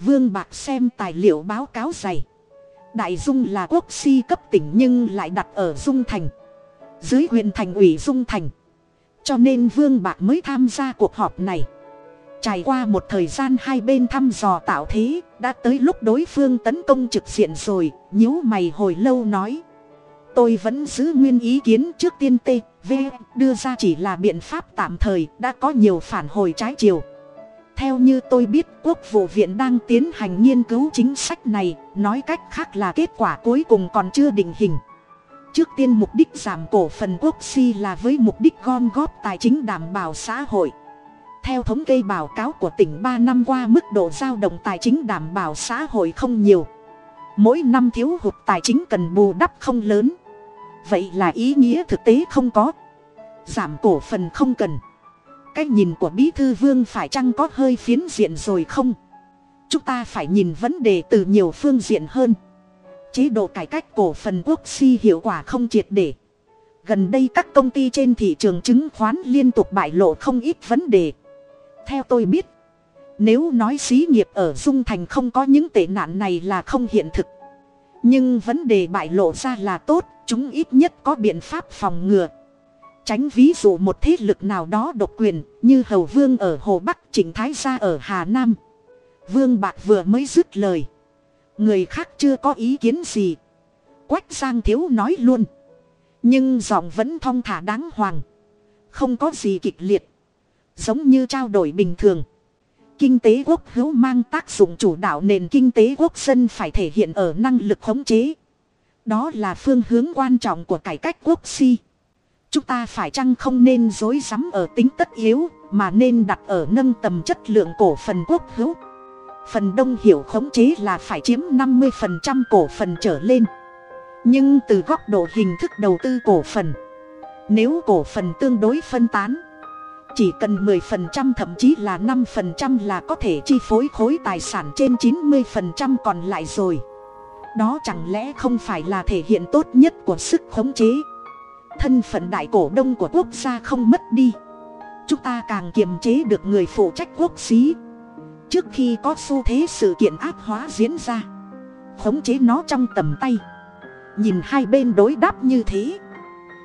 S1: Vương bạc xem tài liệu báo cáo dày. Đại dung là quốc si cấp tỉnh nhưng lại đặt ở dung thành. Dưới huyện thành ủy dung thành cho nên vương bạc mới tham gia cuộc họp này. Trải qua một thời gian hai bên thăm dò tạo thế, đã tới lúc đối phương tấn công trực diện rồi, nhíu mày hồi lâu nói. Tôi vẫn giữ nguyên ý kiến trước tiên t v đưa ra chỉ là biện pháp tạm thời, đã có nhiều phản hồi trái chiều. Theo như tôi biết, quốc vụ viện đang tiến hành nghiên cứu chính sách này, nói cách khác là kết quả cuối cùng còn chưa định hình trước tiên mục đích giảm cổ phần quốc si là với mục đích gom góp tài chính đảm bảo xã hội. Theo thống kê báo cáo của tỉnh, ba năm qua mức độ giao động tài chính đảm bảo xã hội không nhiều. Mỗi năm thiếu hụt tài chính cần bù đắp không lớn. Vậy là ý nghĩa thực tế không có. Giảm cổ phần không cần. Cái nhìn của bí thư vương phải chăng có hơi phiến diện rồi không? Chúng ta phải nhìn vấn đề từ nhiều phương diện hơn chế độ cải cách cổ phần quốc si hiệu quả không triệt để. Gần đây các công ty trên thị trường chứng khoán liên tục bại lộ không ít vấn đề. Theo tôi biết, nếu nói xí nghiệp ở dung thành không có những tệ nạn này là không hiện thực. Nhưng vấn đề bại lộ ra là tốt, chúng ít nhất có biện pháp phòng ngừa. Tránh ví dụ một thế lực nào đó độc quyền, như hầu vương ở hồ bắc, trịnh thái gia ở hà nam. Vương bạc vừa mới dứt lời người khác chưa có ý kiến gì quách giang thiếu nói luôn nhưng giọng vẫn thong thả đáng hoàng không có gì kịch liệt giống như trao đổi bình thường kinh tế quốc hữu mang tác dụng chủ đạo nền kinh tế quốc dân phải thể hiện ở năng lực khống chế. Đó là phương hướng quan trọng của cải cách quốc si. Chúng ta phải chăng không nên dối rắm ở tính tất yếu, mà nên đặt ở nâng tầm chất lượng cổ phần quốc hữu. Phần đông hiểu khống chế là phải chiếm 50% cổ phần trở lên. Nhưng từ góc độ hình thức đầu tư cổ phần, nếu cổ phần tương đối phân tán, chỉ cần 10% thậm chí là 5% là có thể chi phối khối tài sản trên 90% còn lại rồi. Đó chẳng lẽ không phải là thể hiện tốt nhất của sức khống chế. Thân phận đại cổ đông của quốc gia không mất đi. Chúng ta càng kiềm chế được người phụ trách quốc xí. Trước khi có xu thế sự kiện ác hóa diễn ra. Khống chế nó trong tầm tay. Nhìn hai bên đối đáp như thế.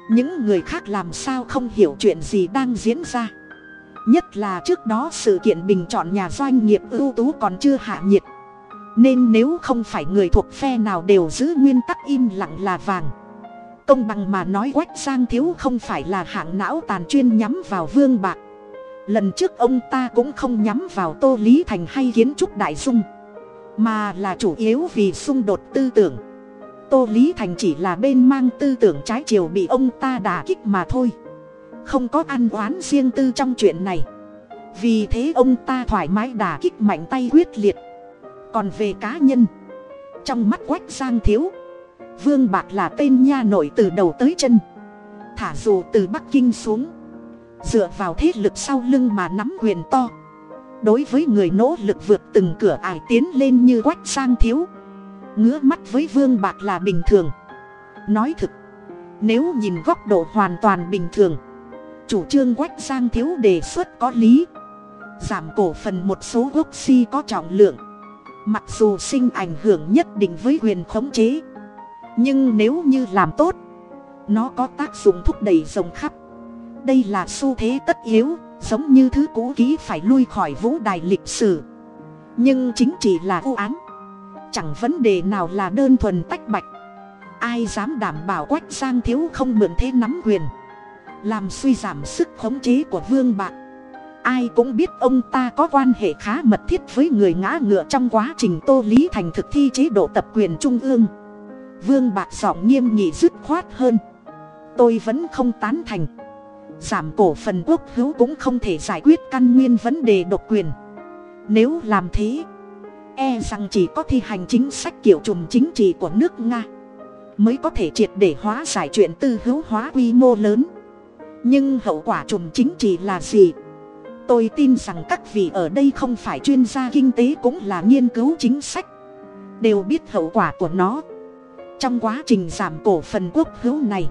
S1: Những người khác làm sao không hiểu chuyện gì đang diễn ra nhất là trước đó sự kiện bình chọn nhà doanh nghiệp ưu tú còn chưa hạ nhiệt nên nếu không phải người thuộc phe nào đều giữ nguyên tắc im lặng là vàng công bằng mà nói quách giang thiếu không phải là hạng não tàn chuyên nhắm vào vương bạc lần trước ông ta cũng không nhắm vào tô lý thành hay kiến trúc đại dung, mà là chủ yếu vì xung đột tư tưởng. Tô lý thành chỉ là bên mang tư tưởng trái chiều bị ông ta đà kích mà thôi, không có ăn oán riêng tư trong chuyện này. Vì thế ông ta thoải mái đà kích mạnh tay quyết liệt. Còn về cá nhân, trong mắt quách giang thiếu, vương bạc là tên nha nội từ đầu tới chân. Thả dù từ bắc kinh xuống dựa vào thế lực sau lưng mà nắm quyền to. Đối với người nỗ lực vượt từng cửa ải tiến lên như quách sang thiếu. Ngứa mắt với vương bạc là bình thường. Nói thực, nếu nhìn góc độ hoàn toàn bình thường, chủ trương quách sang thiếu đề xuất có lý. Giảm cổ phần một số gốc si có trọng lượng. Mặc dù sinh ảnh hưởng nhất định với quyền khống chế. Nhưng nếu như làm tốt, nó có tác dụng thúc đẩy rộng khắp đây là xu thế tất yếu, giống như thứ cũ ký phải lui khỏi vũ đài lịch sử. Nhưng chính trị là vụ án chẳng vấn đề nào là đơn thuần tách bạch. Ai dám đảm bảo quách giang thiếu không mượn thế nắm quyền? Làm suy giảm sức khống chế của vương bạc. Ai cũng biết ông ta có quan hệ khá mật thiết với người ngã ngựa trong quá trình tô lý thành thực thi chế độ tập quyền trung ương. Vương bạc giọng nghiêm nghị dứt khoát hơn. Tôi vẫn không tán thành giảm cổ phần quốc hữu cũng không thể giải quyết căn nguyên vấn đề độc quyền. Nếu làm thế e rằng chỉ có thi hành chính sách kiểu trùm chính trị của nước nga mới có thể triệt để hóa giải chuyện tư hữu hóa quy mô lớn. Nhưng hậu quả trùm chính trị là gì? Tôi tin rằng các vị ở đây không phải chuyên gia kinh tế cũng là nghiên cứu chính sách. Đều biết hậu quả của nó. Trong quá trình giảm cổ phần quốc hữu này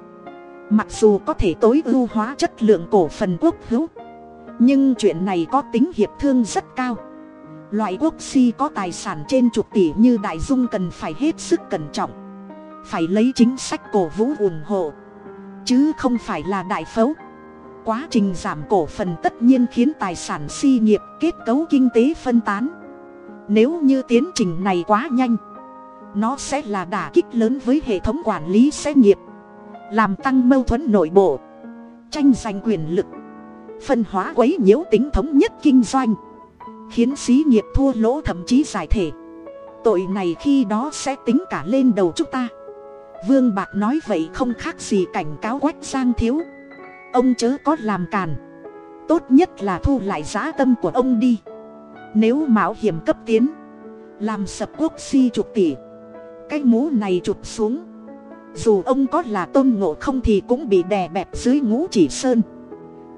S1: mặc dù có thể tối ưu hóa chất lượng cổ phần quốc hữu, nhưng chuyện này có tính hiệp thương rất cao. Loại quốc si có tài sản trên chục tỷ như đại dung cần phải hết sức cẩn trọng, phải lấy chính sách cổ vũ ủng hộ, chứ không phải là đại phấu. Quá trình giảm cổ phần tất nhiên khiến tài sản si nghiệp, kết cấu kinh tế phân tán. Nếu như tiến trình này quá nhanh, nó sẽ là đả kích lớn với hệ thống quản lý xe nghiệp làm tăng mâu thuẫn nội bộ, tranh giành quyền lực, phân hóa quấy nhiễu tính thống nhất kinh doanh, khiến xí nghiệp thua lỗ thậm chí giải thể. Tội này khi đó sẽ tính cả lên đầu chúng ta. Vương bạc nói vậy không khác gì cảnh cáo quách giang thiếu. Ông chớ có làm càn. Tốt nhất là thu lại giá tâm của ông đi. Nếu mạo hiểm cấp tiến, làm sập quốc si chục tỷ, cái mũ này chụp xuống dù ông có là tôn ngộ không thì cũng bị đè bẹp dưới ngũ chỉ sơn.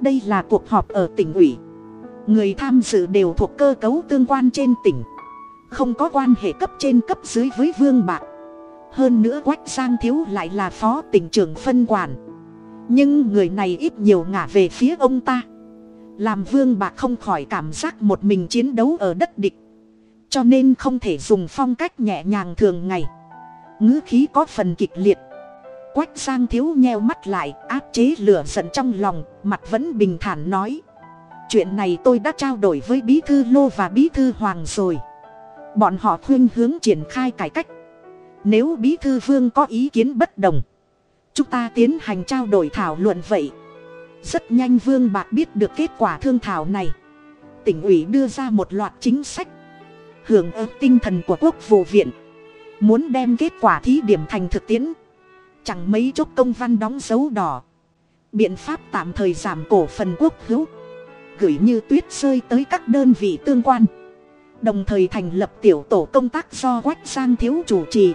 S1: Đây là cuộc họp ở tỉnh ủy. Người tham dự đều thuộc cơ cấu tương quan trên tỉnh. Không có quan hệ cấp trên cấp dưới với vương bạc. Hơn nữa quách giang thiếu lại là phó tỉnh trưởng phân quản. Nhưng người này ít nhiều ngả về phía ông ta. Làm vương bạc không khỏi cảm giác một mình chiến đấu ở đất địch. Cho nên không thể dùng phong cách nhẹ nhàng thường ngày. Ngữ khí có phần kịch liệt quách giang thiếu nheo mắt lại, áp chế lửa giận trong lòng, mặt vẫn bình thản nói. Chuyện này tôi đã trao đổi với bí thư lô và bí thư hoàng rồi. Bọn họ khuyên hướng triển khai cải cách. Nếu bí thư vương có ý kiến bất đồng, chúng ta tiến hành trao đổi thảo luận vậy. Rất nhanh vương bạc biết được kết quả thương thảo này. Tỉnh ủy đưa ra một loạt chính sách, hưởng ứng tinh thần của quốc vụ viện, muốn đem kết quả thí điểm thành thực tiễn chẳng mấy chốc công văn đóng dấu đỏ. Biện pháp tạm thời giảm cổ phần quốc hữu. Gửi như tuyết rơi tới các đơn vị tương quan. Đồng thời thành lập tiểu tổ công tác do quách giang thiếu chủ trì.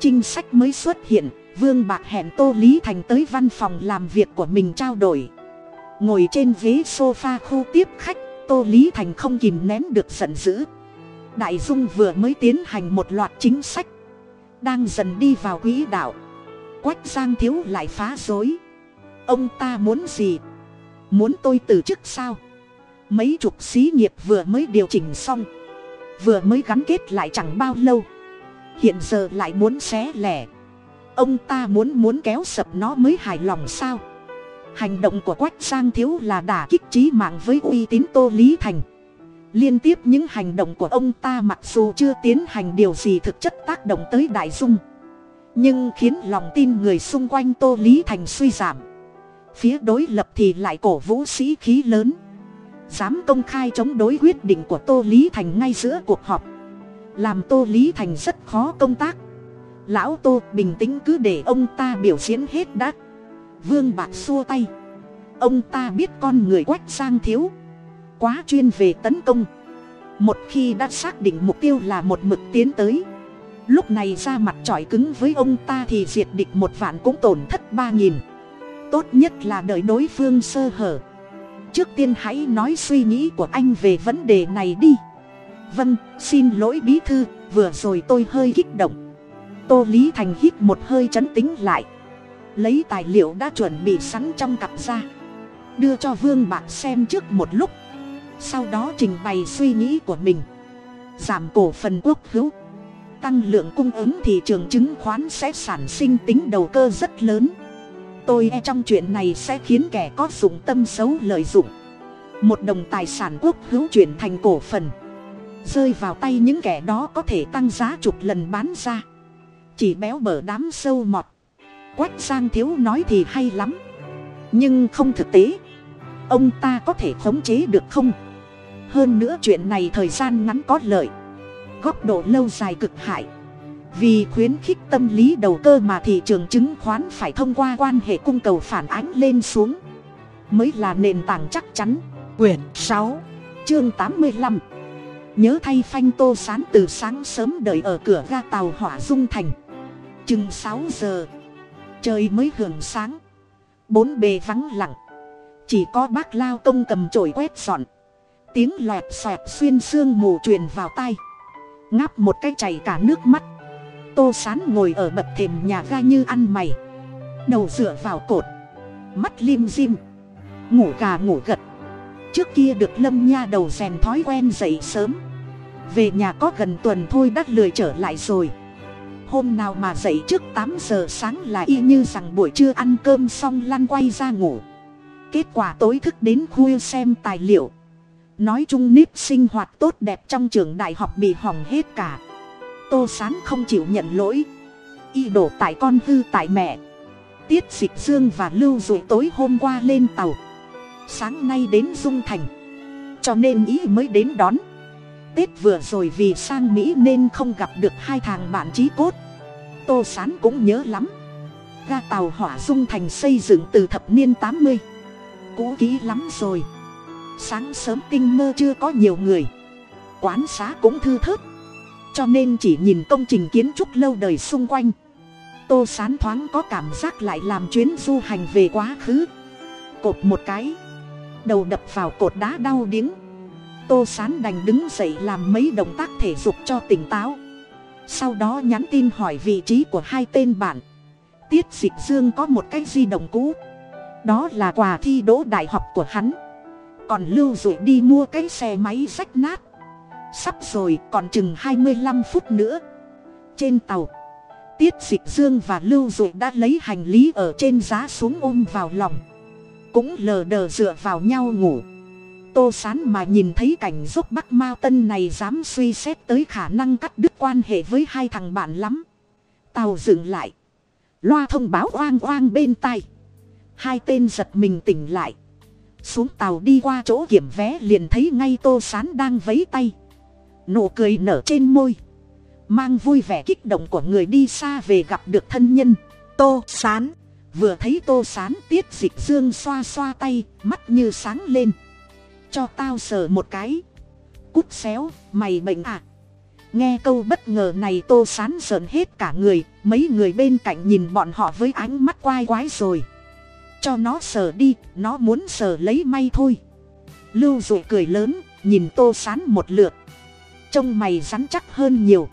S1: Trinh sách mới xuất hiện, vương bạc hẹn tô lý thành tới văn phòng làm việc của mình trao đổi. Ngồi trên ghế sofa khu tiếp khách, tô lý thành không kìm nén được giận dữ. Đại dung vừa mới tiến hành một loạt chính sách. Đang dần đi vào quỹ đạo quách giang thiếu lại phá dối ông ta muốn gì? Muốn tôi từ chức sao? Mấy chục xí nghiệp vừa mới điều chỉnh xong, vừa mới gắn kết lại chẳng bao lâu. Hiện giờ lại muốn xé lẻ. Ông ta muốn muốn kéo sập nó mới hài lòng sao? Hành động của quách giang thiếu là đả kích trí mạng với uy tín tô lý thành. Liên tiếp những hành động của ông ta mặc dù chưa tiến hành điều gì thực chất tác động tới đại dung nhưng khiến lòng tin người xung quanh tô lý thành suy giảm. Phía đối lập thì lại cổ vũ sĩ khí lớn. Dám công khai chống đối quyết định của tô lý thành ngay giữa cuộc họp. Làm tô lý thành rất khó công tác. Lão tô, bình tĩnh cứ để ông ta biểu diễn hết đã. Vương bạc xua tay. Ông ta biết con người quách sang thiếu. Quá chuyên về tấn công. Một khi đã xác định mục tiêu là một mực tiến tới lúc này ra mặt trọi cứng với ông ta thì diệt địch một vạn cũng tổn thất ba nghìn. Tốt nhất là đợi đối phương sơ hở. Trước tiên hãy nói suy nghĩ của anh về vấn đề này đi. Vâng xin lỗi bí thư, vừa rồi tôi hơi kích động. Tô lý thành hít một hơi chấn tính lại. Lấy tài liệu đã chuẩn bị sẵn trong cặp ra. Đưa cho vương bạc xem trước một lúc. Sau đó trình bày suy nghĩ của mình. Giảm cổ phần quốc hữu tăng lượng cung ứng thị trường chứng khoán sẽ sản sinh tính đầu cơ rất lớn. Tôi e trong chuyện này sẽ khiến kẻ có dụng tâm xấu lợi dụng. Một đồng tài sản quốc hữu chuyển thành cổ phần. Rơi vào tay những kẻ đó có thể tăng giá chục lần bán ra. Chỉ béo bở đám sâu mọt. Quách giang thiếu nói thì hay lắm. Nhưng không thực tế. Ông ta có thể khống chế được không? Hơn nữa chuyện này thời gian ngắn có lợi góc độ lâu dài cực hại. Vì khuyến khích tâm lý đầu cơ mà thị trường chứng khoán phải thông qua quan hệ cung cầu phản ánh lên xuống. Mới là nền tảng chắc chắn. Quyển sáu, chương tám mươi lăm. Nhớ thay phanh tô sán từ sáng sớm đợi ở cửa ga tàu hỏa dung thành. Chừng sáu giờ, trời mới hưởng sáng. Bốn bề vắng lặng. Chỉ có bác lao công cầm chổi quét dọn. Tiếng loẹt xoẹt xuyên sương mù truyền vào tay ngáp một cái chảy cả nước mắt. Tô sán ngồi ở bậc thềm nhà ga như ăn mày. Đầu dựa vào cột. Mắt lim dim. Ngủ gà ngủ gật. Trước kia được lâm nha đầu rèn thói quen dậy sớm. Về nhà có gần tuần thôi đã lười trở lại rồi. Hôm nào mà dậy trước tám giờ sáng là y như rằng buổi trưa ăn cơm xong lăn quay ra ngủ. Kết quả tối thức đến khuya xem tài liệu nói chung nếp sinh hoạt tốt đẹp trong trường đại học bị hỏng hết cả. Tô sán không chịu nhận lỗi. Y đổ tại con hư tại mẹ. Tiết dịch dương và lưu dụi tối hôm qua lên tàu. Sáng nay đến dung thành. Cho nên ý mới đến đón. Tết vừa rồi vì sang mỹ nên không gặp được hai thằng bạn trí cốt. Tô sán cũng nhớ lắm. Ga tàu hỏa dung thành xây dựng từ thập niên tám mươi. Cũ kỹ lắm rồi sáng sớm tinh mơ chưa có nhiều người. Quán xá cũng thư thớt. Cho nên chỉ nhìn công trình kiến trúc lâu đời xung quanh. Tô sán thoáng có cảm giác lại làm chuyến du hành về quá khứ. Cột một cái. Đầu đập vào cột đá đau điếng. Tô sán đành đứng dậy làm mấy động tác thể dục cho tỉnh táo. Sau đó nhắn tin hỏi vị trí của hai tên bạn. Tiết dịch dương có một cái di động cũ. Đó là quà thi đỗ đại học của hắn còn lưu dụ đi mua cái xe máy rách nát. Sắp rồi còn chừng hai mươi lăm phút nữa. Trên tàu, tiết dịch dương và lưu dụ đã lấy hành lý ở trên giá xuống ôm vào lòng. Cũng lờ đờ dựa vào nhau ngủ. Tô sán mà nhìn thấy cảnh giúp bắc mao tân này dám suy xét tới khả năng cắt đứt quan hệ với hai thằng bạn lắm. Tàu dừng lại. Loa thông báo oang oang bên tai. Hai tên giật mình tỉnh lại xuống tàu đi qua chỗ kiểm vé liền thấy ngay tô sán đang vấy tay. Nụ cười nở trên môi. Mang vui vẻ kích động của người đi xa về gặp được thân nhân. Tô sán. Vừa thấy tô sán tiết dịch dương xoa xoa tay, mắt như sáng lên. Cho tao sờ một cái. Cút xéo, mày bệnh à? Nghe câu bất ngờ này tô sán sợn hết cả người, mấy người bên cạnh nhìn bọn họ với ánh mắt quai quái rồi cho nó sờ đi, nó muốn sờ lấy may thôi. Lưu dụ cười lớn, nhìn tô sán một lượt. Trông mày rắn chắc hơn nhiều.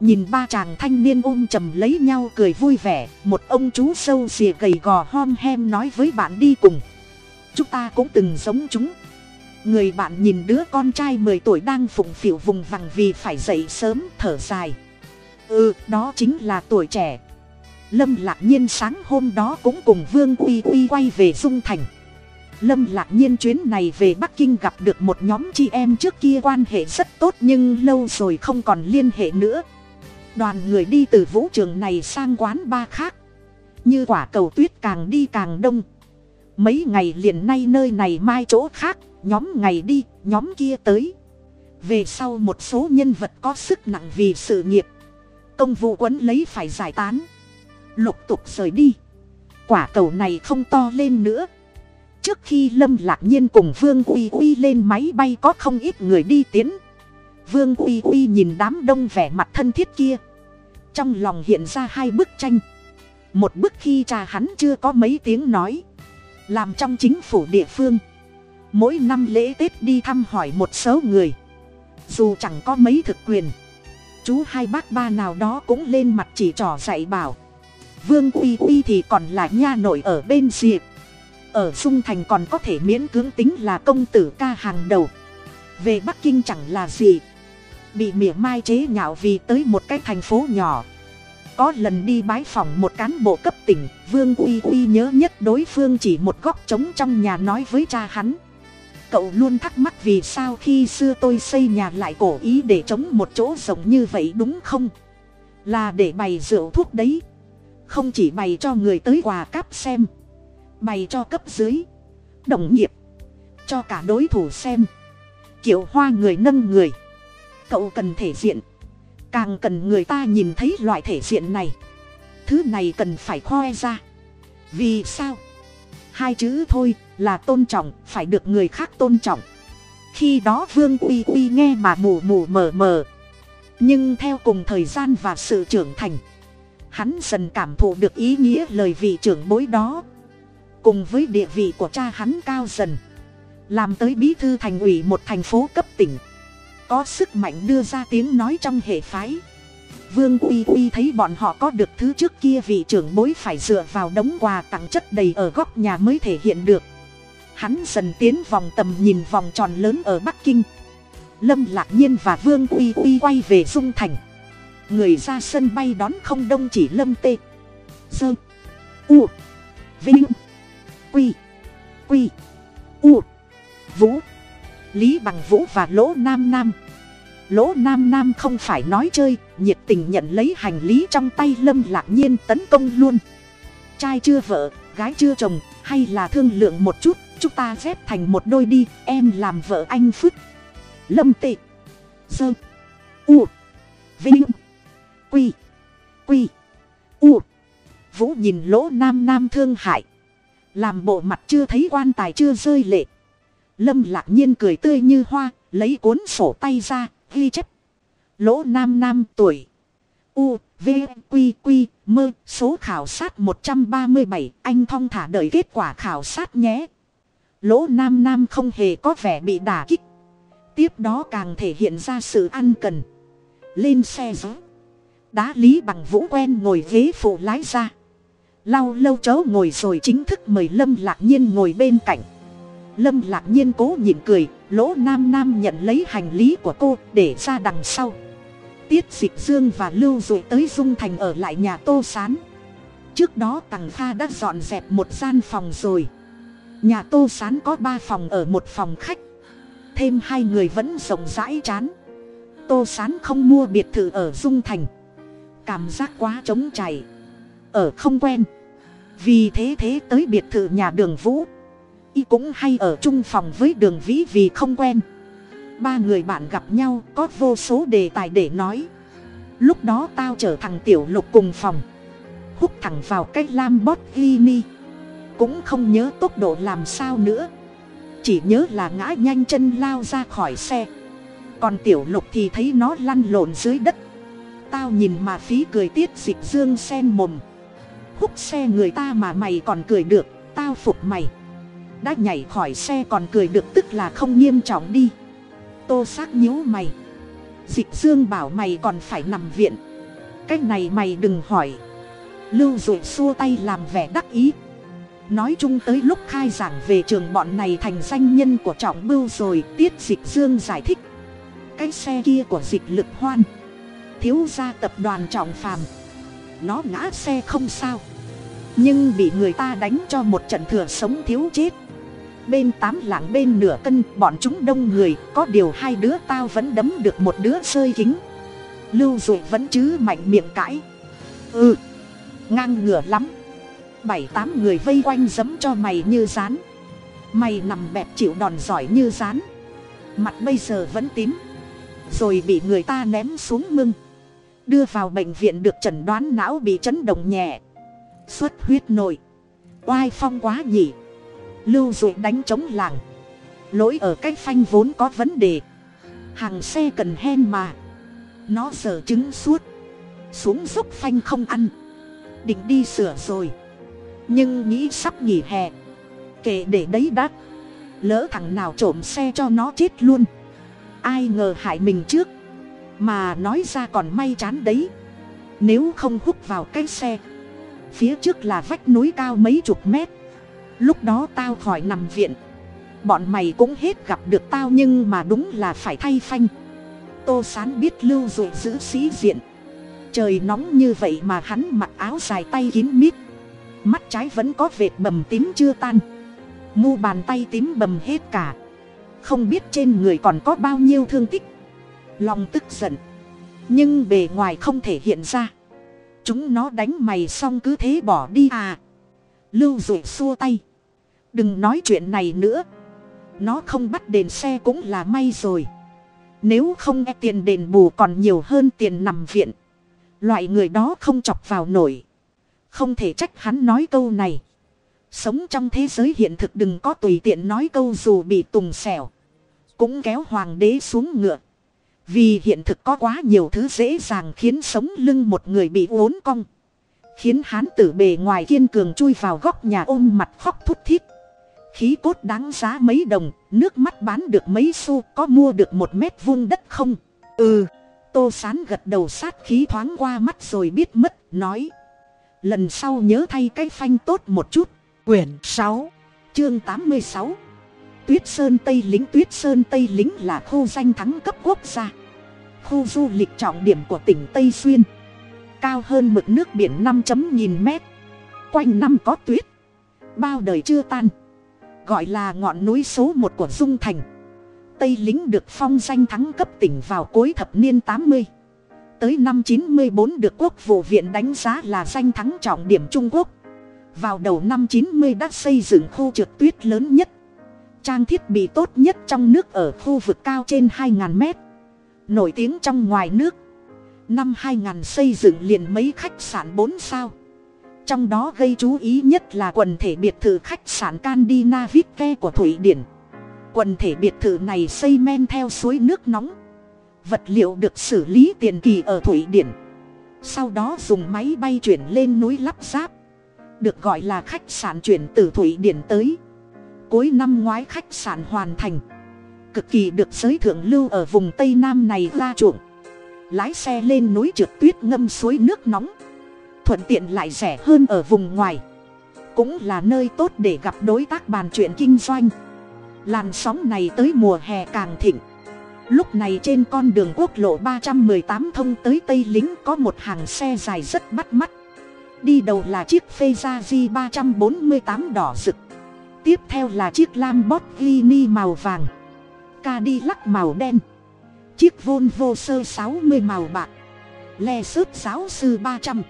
S1: Nhìn ba chàng thanh niên ôm chầm lấy nhau cười vui vẻ, một ông chú sâu xìa gầy gò hom hem nói với bạn đi cùng. Chúng ta cũng từng giống chúng. Người bạn nhìn đứa con trai mười tuổi đang phụng phịu vùng vằng vì phải dậy sớm, thở dài. Ừ đó chính là tuổi trẻ lâm lạc nhiên sáng hôm đó cũng cùng vương uy uy quay về dung thành. Lâm lạc nhiên chuyến này về bắc kinh gặp được một nhóm chị em trước kia quan hệ rất tốt nhưng lâu rồi không còn liên hệ nữa. Đoàn người đi từ vũ trường này sang quán ba khác. Như quả cầu tuyết càng đi càng đông. Mấy ngày liền nay nơi này mai chỗ khác, nhóm ngày đi, nhóm kia tới. Về sau một số nhân vật có sức nặng vì sự nghiệp. Công vụ quấn lấy phải giải tán lục tục rời đi. Quả cầu này không to lên nữa. Trước khi lâm lạc nhiên cùng vương uy uy lên máy bay có không ít người đi tiến. Vương uy uy nhìn đám đông vẻ mặt thân thiết kia. Trong lòng hiện ra hai bức tranh. Một bức khi cha hắn chưa có mấy tiếng nói. Làm trong chính phủ địa phương. Mỗi năm lễ tết đi thăm hỏi một số người. Dù chẳng có mấy thực quyền. Chú hai bác ba nào đó cũng lên mặt chỉ trò dạy bảo vương uy uy thì còn là nha nội ở bên diệp. Ở dung thành còn có thể miễn cưỡng tính là công tử ca hàng đầu. Về bắc kinh chẳng là gì. Bị mỉa mai chế nhạo vì tới một cái thành phố nhỏ. Có lần đi bái phòng một cán bộ cấp tỉnh, vương uy uy nhớ nhất đối phương chỉ một góc trống trong nhà nói với cha hắn. Cậu luôn thắc mắc vì sao khi xưa tôi xây nhà lại cổ ý để chống một chỗ rộng như vậy đúng không? Là để bày rượu thuốc đấy không chỉ bày cho người tới quà cáp xem, bày cho cấp dưới, đồng nghiệp, cho cả đối thủ xem. Kiểu hoa người nâng người, cậu cần thể diện. Càng cần người ta nhìn thấy loại thể diện này, thứ này cần phải khoe ra. Vì sao? Hai chữ thôi là tôn trọng, phải được người khác tôn trọng. Khi đó vương uy uy nghe mà mù mù mờ mờ. Nhưng theo cùng thời gian và sự trưởng thành hắn dần cảm thụ được ý nghĩa lời vị trưởng bối đó. Cùng với địa vị của cha hắn cao dần, làm tới bí thư thành ủy một thành phố cấp tỉnh, có sức mạnh đưa ra tiếng nói trong hệ phái. Vương uy uy thấy bọn họ có được thứ trước kia vị trưởng bối phải dựa vào đống quà tặng chất đầy ở góc nhà mới thể hiện được. Hắn dần tiến vòng tầm nhìn vòng tròn lớn ở bắc kinh. Lâm lạc nhiên và vương uy uy quay về dung thành người ra sân bay đón không đông chỉ lâm tê. Dơ. U. Vinh. Quy. Quy. U. Vũ. Lý bằng vũ và lỗ nam nam. Lỗ nam nam không phải nói chơi, nhiệt tình nhận lấy hành lý trong tay lâm lạc nhiên tấn công luôn. Trai chưa vợ, gái chưa chồng, hay là thương lượng một chút, chúng ta ghép thành một đôi đi, em làm vợ anh phứt lâm tệ dơ. U. Vinh quy. Quy. U. Vũ nhìn lỗ nam nam thương hại. Làm bộ mặt chưa thấy quan tài chưa rơi lệ. Lâm lạc nhiên cười tươi như hoa, lấy cuốn sổ tay ra, ghi chép. Lỗ nam nam tuổi. U, v, q q mơ số khảo sát một trăm ba mươi bảy, anh thong thả đợi kết quả khảo sát nhé. Lỗ nam nam không hề có vẻ bị đả kích. Tiếp đó càng thể hiện ra sự ăn cần. Lên xe gió đá lý bằng vũ quen ngồi ghế phụ lái ra. Lau lâu chớ ngồi rồi chính thức mời lâm lạc nhiên ngồi bên cạnh. Lâm lạc nhiên cố nhịn cười, lỗ nam nam nhận lấy hành lý của cô để ra đằng sau. Tiết dịch dương và lưu dụ tới dung thành ở lại nhà tô s á n trước đó tằng kha đã dọn dẹp một gian phòng rồi. Nhà tô s á n có ba phòng ở một phòng khách. Thêm hai người vẫn rộng rãi chán. Tô s á n không mua biệt thự ở dung thành cảm giác quá trống chảy. Ở không quen. Vì thế thế tới biệt thự nhà đường vũ. Y cũng hay ở chung phòng với đường vĩ vì không quen. Ba người bạn gặp nhau có vô số đề tài để nói. Lúc đó tao chở thằng tiểu lục cùng phòng. Hút thẳng vào cái lam bót ghi cũng không nhớ tốc độ làm sao nữa. Chỉ nhớ là ngã nhanh chân lao ra khỏi xe. Còn tiểu lục thì thấy nó lăn lộn dưới đất tao nhìn mà phí cười tiết dịch dương sen mồm. Hút xe người ta mà mày còn cười được, tao phục mày. Đã nhảy khỏi xe còn cười được tức là không nghiêm trọng đi. Tô xác nhíu mày. Dịch dương bảo mày còn phải nằm viện. Cái này mày đừng hỏi. Lưu dội xua tay làm vẻ đắc ý. Nói chung tới lúc khai giảng về trường bọn này thành danh nhân của trọng bưu rồi, tiết dịch dương giải thích. Cái xe kia của dịch lực hoan thiếu gia tập đoàn trọng phàm. Nó ngã xe không sao. Nhưng bị người ta đánh cho một trận thừa sống thiếu chết. Bên tám lạng bên nửa cân, bọn chúng đông người, có điều hai đứa tao vẫn đấm được một đứa rơi kính. Lưu dụ vẫn chứ mạnh miệng cãi. Ừ ngang ngửa lắm. Bảy tám người vây quanh giấm cho mày như rán. Mày nằm bẹp chịu đòn giỏi như rán. Mặt bây giờ vẫn tím. Rồi bị người ta ném xuống mưng đưa vào bệnh viện được chẩn đoán não bị chấn động nhẹ. Xuất huyết nổi oai phong quá nhỉ. Lưu dụ đánh chống làng. Lỗi ở cái phanh vốn có vấn đề. Hàng xe cần hen mà. Nó giờ trứng suốt. Xuống dốc phanh không ăn. Định đi sửa rồi. Nhưng nghĩ sắp nghỉ hè. Kể để đấy đã. Lỡ thằng nào trộm xe cho nó chết luôn. Ai ngờ hại mình trước mà nói ra còn may chán đấy. Nếu không hút vào cái xe, phía trước là vách núi cao mấy chục mét. Lúc đó tao khỏi nằm viện. Bọn mày cũng hết gặp được tao nhưng mà đúng là phải thay phanh. Tô sán biết lưu dụ giữ sĩ diện. Trời nóng như vậy mà hắn mặc áo dài tay kín mít. Mắt trái vẫn có vệt bầm tím chưa tan. Mu bàn tay tím bầm hết cả. Không biết trên người còn có bao nhiêu thương tích lòng tức giận. Nhưng bề ngoài không thể hiện ra. Chúng nó đánh mày xong cứ thế bỏ đi à. Lưu dụ xua tay. Đừng nói chuyện này nữa. Nó không bắt đền xe cũng là may rồi. Nếu không e tiền đền bù còn nhiều hơn tiền nằm viện. Loại người đó không chọc vào nổi. Không thể trách hắn nói câu này. Sống trong thế giới hiện thực đừng có tùy tiện nói câu dù bị tùng xẻo. Cũng kéo hoàng đế xuống ngựa vì hiện thực có quá nhiều thứ dễ dàng khiến sống lưng một người bị uốn cong. Khiến hán tử bề ngoài kiên cường chui vào góc nhà ôm mặt khóc thút thít. Khí cốt đáng giá mấy đồng, nước mắt bán được mấy xu, có mua được một mét vuông đất không? Ừ tô sán gật đầu sát khí thoáng qua mắt rồi biết mất, nói. Lần sau nhớ thay cái phanh tốt một chút. Quyển sáu, chương tám mươi sáu tuyết sơn tây lính, tuyết sơn tây lính là khu danh thắng cấp quốc gia. Khu du lịch trọng điểm của tỉnh tây xuyên. Cao hơn mực nước biển năm chấm nghìn mét. Quanh năm có tuyết. Bao đời chưa tan. Gọi là ngọn núi số một của dung thành. Tây lính được phong danh thắng cấp tỉnh vào cuối thập niên tám mươi. Tới năm chín mươi bốn được quốc vụ viện đánh giá là danh thắng trọng điểm trung quốc. Vào đầu năm chín mươi đã xây dựng khu trượt tuyết lớn nhất trang thiết bị tốt nhất trong nước ở khu vực cao trên 2.000 mét. Nổi tiếng trong ngoài nước. Năm hai nghìn xây dựng liền mấy khách sạn bốn sao. Trong đó gây chú ý nhất là quần thể biệt thự khách sạn candina vitke của thụy điển. Quần thể biệt thự này xây men theo suối nước nóng. Vật liệu được xử lý tiền kỳ ở thụy điển. Sau đó dùng máy bay chuyển lên núi lắp ráp. Được gọi là khách sạn chuyển từ thụy điển tới cuối năm ngoái khách sạn hoàn thành. Cực kỳ được giới thượng lưu ở vùng tây nam này ra chuộng. Lái xe lên núi trượt tuyết ngâm suối nước nóng. Thuận tiện lại rẻ hơn ở vùng ngoài. Cũng là nơi tốt để gặp đối tác bàn chuyện kinh doanh. Làn sóng này tới mùa hè càng thịnh. Lúc này trên con đường quốc lộ ba trăm m ư ơ i tám thông tới tây lính có một hàng xe dài rất bắt mắt. Đi đầu là chiếc phê gia di ba trăm bốn mươi tám đỏ rực tiếp theo là chiếc lam bót màu vàng. Ca màu đen. Chiếc volvo sơ sáu mươi màu bạc. Le sớt giáo sư ba trăm.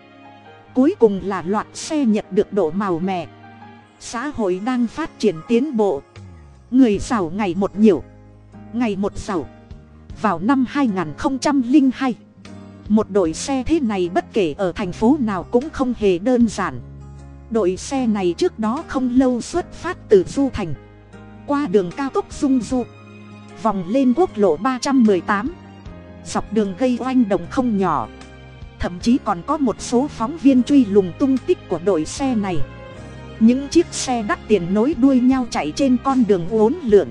S1: Cuối cùng là loạt xe nhật được độ màu mè. Xã hội đang phát triển tiến bộ. Người giàu ngày một nhiều. Ngày một giàu. Vào năm 2002 một đội xe thế này bất kể ở thành phố nào cũng không hề đơn giản đội xe này trước đó không lâu xuất phát từ du thành. Qua đường cao tốc dung du. Vòng lên quốc lộ ba trăm m ư ơ i tám. Dọc đường gây oanh động không nhỏ. Thậm chí còn có một số phóng viên truy lùng tung tích của đội xe này. Những chiếc xe đắt tiền nối đuôi nhau chạy trên con đường uốn lượn.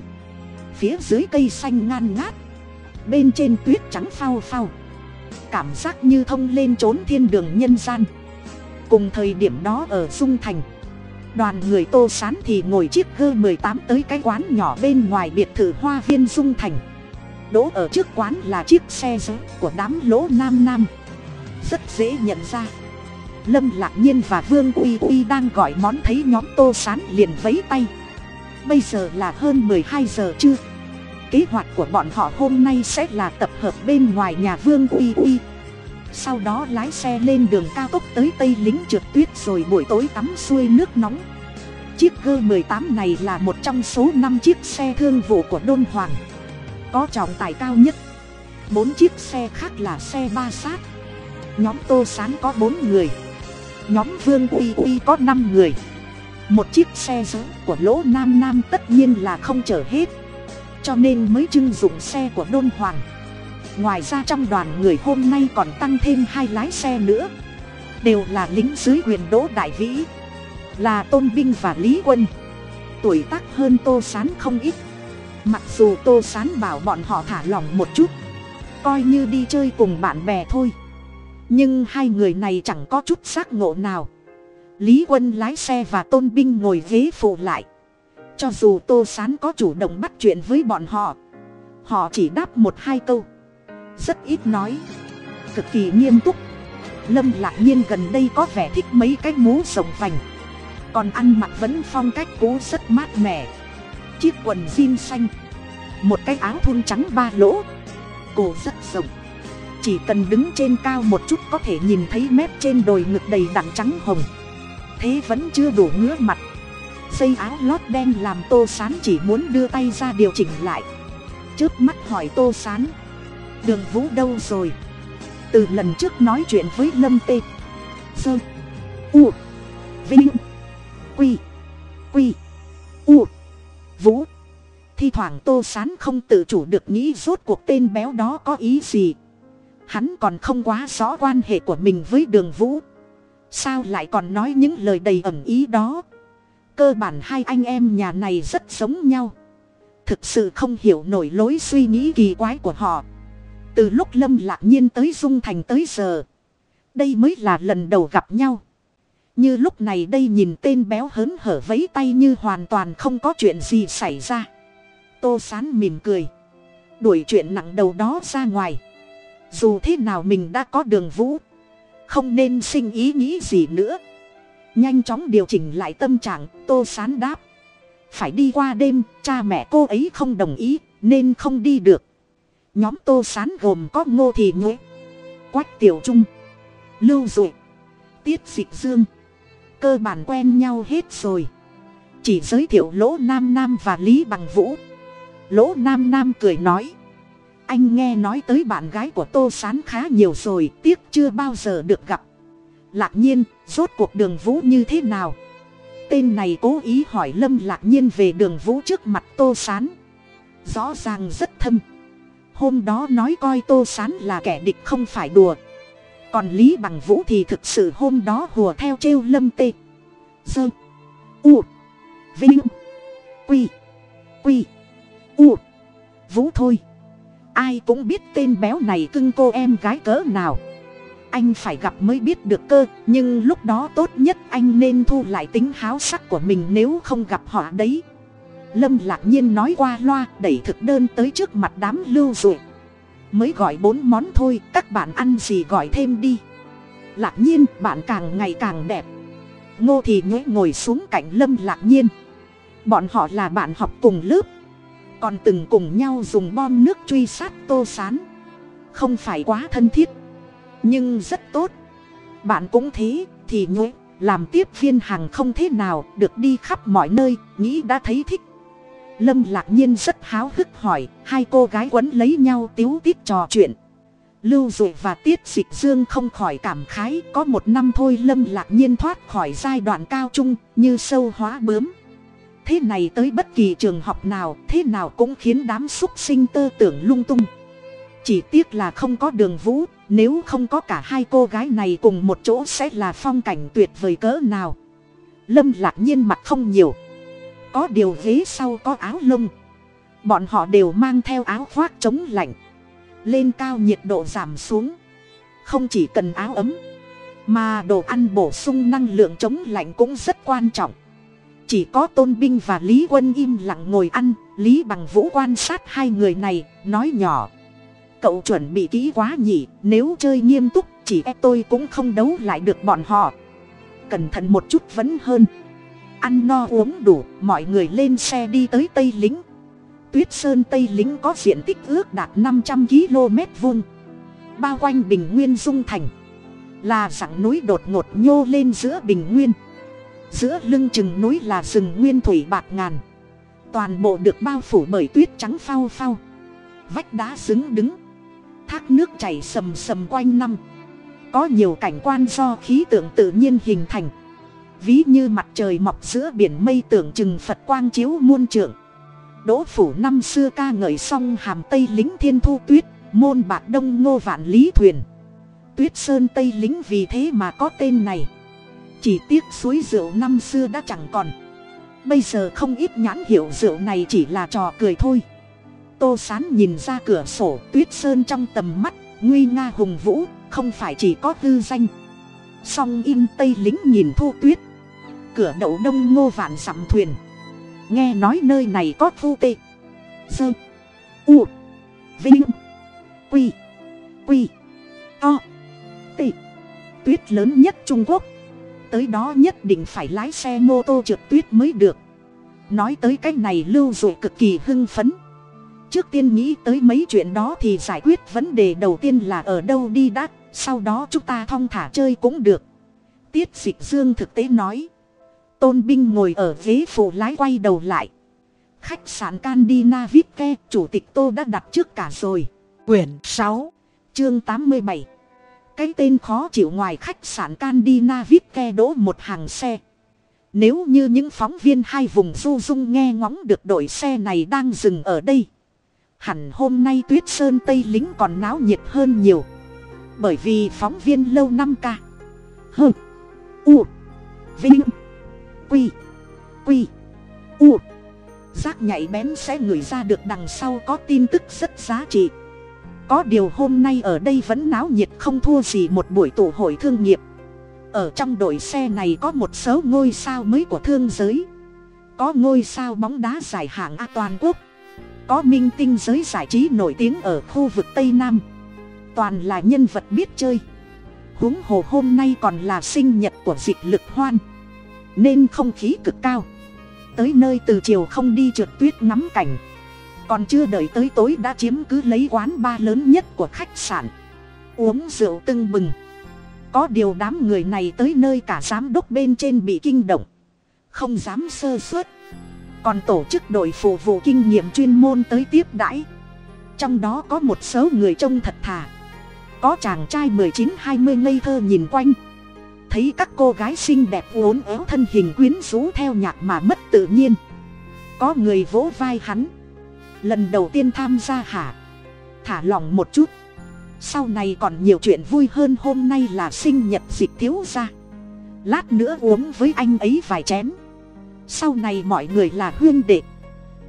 S1: Phía dưới cây xanh ngan ngát. Bên trên tuyết trắng phao phao. Cảm giác như thông lên trốn thiên đường nhân gian cùng thời điểm đó ở dung thành. Đoàn người tô sán thì ngồi chiếc g tám tới cái quán nhỏ bên ngoài biệt thự hoa viên dung thành. Đỗ ở trước quán là chiếc xe gió của đám lỗ nam nam. Rất dễ nhận ra. Lâm lạc nhiên và vương uy uy đang gọi món thấy nhóm tô sán liền vấy tay. Bây giờ là hơn mười hai giờ chưa kế hoạch của bọn họ hôm nay sẽ là tập hợp bên ngoài nhà vương uy uy sau đó lái xe lên đường cao tốc tới tây lính trượt tuyết rồi buổi tối tắm xuôi nước nóng. Chiếc g tám này là một trong số năm chiếc xe thương vụ của đôn hoàng. Có trọng tải cao nhất. Bốn chiếc xe khác là xe ba sát. Nhóm tô sán có bốn người. Nhóm vương uy uy có năm người. Một chiếc xe giữ của lỗ nam nam tất nhiên là không chở hết. Cho nên mới trưng dụng xe của đôn hoàng ngoài ra trong đoàn người hôm nay còn tăng thêm hai lái xe nữa. Đều là lính dưới quyền đỗ đại vĩ, là tôn binh và lý quân. Tuổi tác hơn tô sán không ít. Mặc dù tô sán bảo bọn họ thả lỏng một chút, coi như đi chơi cùng bạn bè thôi. Nhưng hai người này chẳng có chút giác ngộ nào. Lý quân lái xe và tôn binh ngồi ghế phụ lại. Cho dù tô sán có chủ động bắt chuyện với bọn họ họ chỉ đáp một hai câu rất ít nói. Cực kỳ nghiêm túc. Lâm lạc nhiên gần đây có vẻ thích mấy cái mũ rồng vành. Còn ăn mặc vẫn phong cách cũ rất mát mẻ. Chiếc quần jean xanh. Một cái áo thun trắng ba lỗ. Cổ rất rộng. Chỉ cần đứng trên cao một chút có thể nhìn thấy mép trên đồi ngực đầy đặn trắng hồng. Thế vẫn chưa đủ ngứa mặt. Dây áo lót đen làm tô sán chỉ muốn đưa tay ra điều chỉnh lại. Trước mắt hỏi tô sán đường vũ đâu rồi? Từ lần trước nói chuyện với lâm tê. Sơ. U. Vinh. Quy. Quy. U. Vũ. Thi thoảng tô sán không tự chủ được nghĩ rốt cuộc tên béo đó có ý gì. Hắn còn không quá rõ quan hệ của mình với đường vũ. Sao lại còn nói những lời đầy ẩm ý đó? Cơ bản hai anh em nhà này rất giống nhau. Thực sự không hiểu nổi lối suy nghĩ kỳ quái của họ từ lúc lâm lạc nhiên tới dung thành tới giờ. Đây mới là lần đầu gặp nhau. Như lúc này đây nhìn tên béo hớn hở vấy tay như hoàn toàn không có chuyện gì xảy ra. Tô sán mỉm cười. Đuổi chuyện nặng đầu đó ra ngoài. Dù thế nào mình đã có đường vũ. Không nên sinh ý nghĩ gì nữa. Nhanh chóng điều chỉnh lại tâm trạng, tô sán đáp. Phải đi qua đêm, cha mẹ cô ấy không đồng ý, nên không đi được nhóm tô sán gồm có ngô thị nhuế, quách tiểu trung, lưu dụ tiết dịch dương. Cơ bản quen nhau hết rồi. Chỉ giới thiệu lỗ nam nam và lý bằng vũ. Lỗ nam nam cười nói, anh nghe nói tới bạn gái của tô sán khá nhiều rồi, tiếc chưa bao giờ được gặp. Lạc nhiên, rốt cuộc đường vũ như thế nào? Tên này cố ý hỏi lâm lạc nhiên về đường vũ trước mặt tô sán. Rõ ràng rất thâm hôm đó nói coi tô sán là kẻ địch không phải đùa. Còn lý bằng vũ thì thực sự hôm đó hùa theo trêu lâm tê. Dơ. U. Vinh. Quy. Quy. U. Vũ thôi. Ai cũng biết tên béo này cưng cô em gái cỡ nào. Anh phải gặp mới biết được cơ, nhưng lúc đó tốt nhất anh nên thu lại tính háo sắc của mình nếu không gặp họ đấy lâm lạc nhiên nói qua loa, đẩy thực đơn tới trước mặt đám lưu ruột mới gọi bốn món thôi, các bạn ăn gì gọi thêm đi. Lạc nhiên, bạn càng ngày càng đẹp. Ngô thì nhế ngồi xuống cạnh lâm lạc nhiên. Bọn họ là bạn học cùng lớp. Còn từng cùng nhau dùng bom nước truy sát tô sán. Không phải quá thân thiết, nhưng rất tốt. Bạn cũng thế, thì nhế làm tiếp viên hàng không thế nào, được đi khắp mọi nơi, nghĩ đã thấy thích lâm lạc nhiên rất háo hức hỏi, hai cô gái quấn lấy nhau tiếu tít trò chuyện. Lưu dụ và tiết dịch dương không khỏi cảm khái, có một năm thôi lâm lạc nhiên thoát khỏi giai đoạn cao trung, như sâu hóa bướm. Thế này tới bất kỳ trường học nào, thế nào cũng khiến đám xúc sinh tơ tưởng lung tung. Chỉ tiếc là không có đường vũ, nếu không có cả hai cô gái này cùng một chỗ sẽ là phong cảnh tuyệt vời cỡ nào. Lâm lạc nhiên mặt không nhiều có điều ghế sau có áo lông. Bọn họ đều mang theo áo khoác chống lạnh. Lên cao nhiệt độ giảm xuống. Không chỉ cần áo ấm, mà đồ ăn bổ sung năng lượng chống lạnh cũng rất quan trọng. Chỉ có tôn binh và lý quân im lặng ngồi ăn, lý bằng vũ quan sát hai người này, nói nhỏ. Cậu chuẩn bị kỹ quá nhỉ, nếu chơi nghiêm túc, chỉ e tôi cũng không đấu lại được bọn họ. Cẩn thận một chút vẫn hơn ăn no uống đủ, mọi người lên xe đi tới tây lính tuyết sơn tây lính có diện tích ước đạt năm trăm km vuông. Bao quanh bình nguyên dung thành là dạng núi đột ngột nhô lên giữa bình nguyên. Giữa lưng chừng núi là rừng nguyên thủy bạc ngàn. Toàn bộ được bao phủ bởi tuyết trắng phao phao. Vách đá xứng đứng. Thác nước chảy sầm sầm quanh năm. Có nhiều cảnh quan do khí tượng tự nhiên hình thành ví như mặt trời mọc giữa biển mây tưởng chừng phật quang chiếu muôn trượng. Đỗ phủ năm xưa ca ngợi xong hàm tây lính thiên thu tuyết, môn bạc đông ngô vạn lý thuyền. Tuyết sơn tây lính vì thế mà có tên này. Chỉ tiếc suối rượu năm xưa đã chẳng còn. Bây giờ không ít nhãn hiệu rượu này chỉ là trò cười thôi. Tô sán nhìn ra cửa sổ tuyết sơn trong tầm mắt, nguy nga hùng vũ, không phải chỉ có tư danh song in tây lính nhìn thu tuyết. Cửa đậu đông ngô vạn dặm thuyền. Nghe nói nơi này có thu tê. Sơ. U. Vinh. Quy. Quy. To. Tê. Tuyết lớn nhất trung quốc. Tới đó nhất định phải lái xe mô tô trượt tuyết mới được. Nói tới cái này lưu dụ cực kỳ hưng phấn trước tiên nghĩ tới mấy chuyện đó thì giải quyết vấn đề đầu tiên là ở đâu đi đã sau đó chúng ta thong thả chơi cũng được. Tiết dịch dương thực tế nói. Tôn binh ngồi ở ghế phụ lái quay đầu lại. Khách sạn candina vitke chủ tịch tô đã đặt trước cả rồi. Quyển sáu chương tám mươi bảy. Cái tên khó chịu ngoài khách sạn candina vitke đỗ một hàng xe. Nếu như những phóng viên hai vùng du dung nghe ngóng được đội xe này đang dừng ở đây hẳn hôm nay tuyết sơn tây lính còn náo nhiệt hơn nhiều. Bởi vì phóng viên lâu năm ca. Hơ u. Vinh. Quy quy u. Giác nhạy bén sẽ ngửi ra được đằng sau có tin tức rất giá trị. Có điều hôm nay ở đây vẫn náo nhiệt không thua gì một buổi tụ hội thương nghiệp. Ở trong đội xe này có một số ngôi sao mới của thương giới. Có ngôi sao bóng đá giải hạng a toàn quốc có minh tinh giới giải trí nổi tiếng ở khu vực tây nam. Toàn là nhân vật biết chơi. Huống hồ hôm nay còn là sinh nhật của dịch lực hoan. Nên không khí cực cao. Tới nơi từ chiều không đi trượt tuyết ngắm cảnh. Còn chưa đợi tới tối đã chiếm cứ lấy quán ba lớn nhất của khách sạn. Uống rượu tưng bừng. Có điều đám người này tới nơi cả giám đốc bên trên bị kinh động. Không dám sơ suất còn tổ chức đội phục vụ kinh nghiệm chuyên môn tới tiếp đãi. Trong đó có một số người trông thật thà. Có chàng trai mười chín, hai mươi ngây thơ nhìn quanh. Thấy các cô gái xinh đẹp uốn éo thân hình quyến rũ theo nhạc mà mất tự nhiên. Có người vỗ vai hắn. Lần đầu tiên tham gia hả? Thả lòng một chút. Sau này còn nhiều chuyện vui hơn hôm nay là sinh nhật dịch thiếu ra lát nữa uống với anh ấy vài chén sau này mọi người là huyên đệ.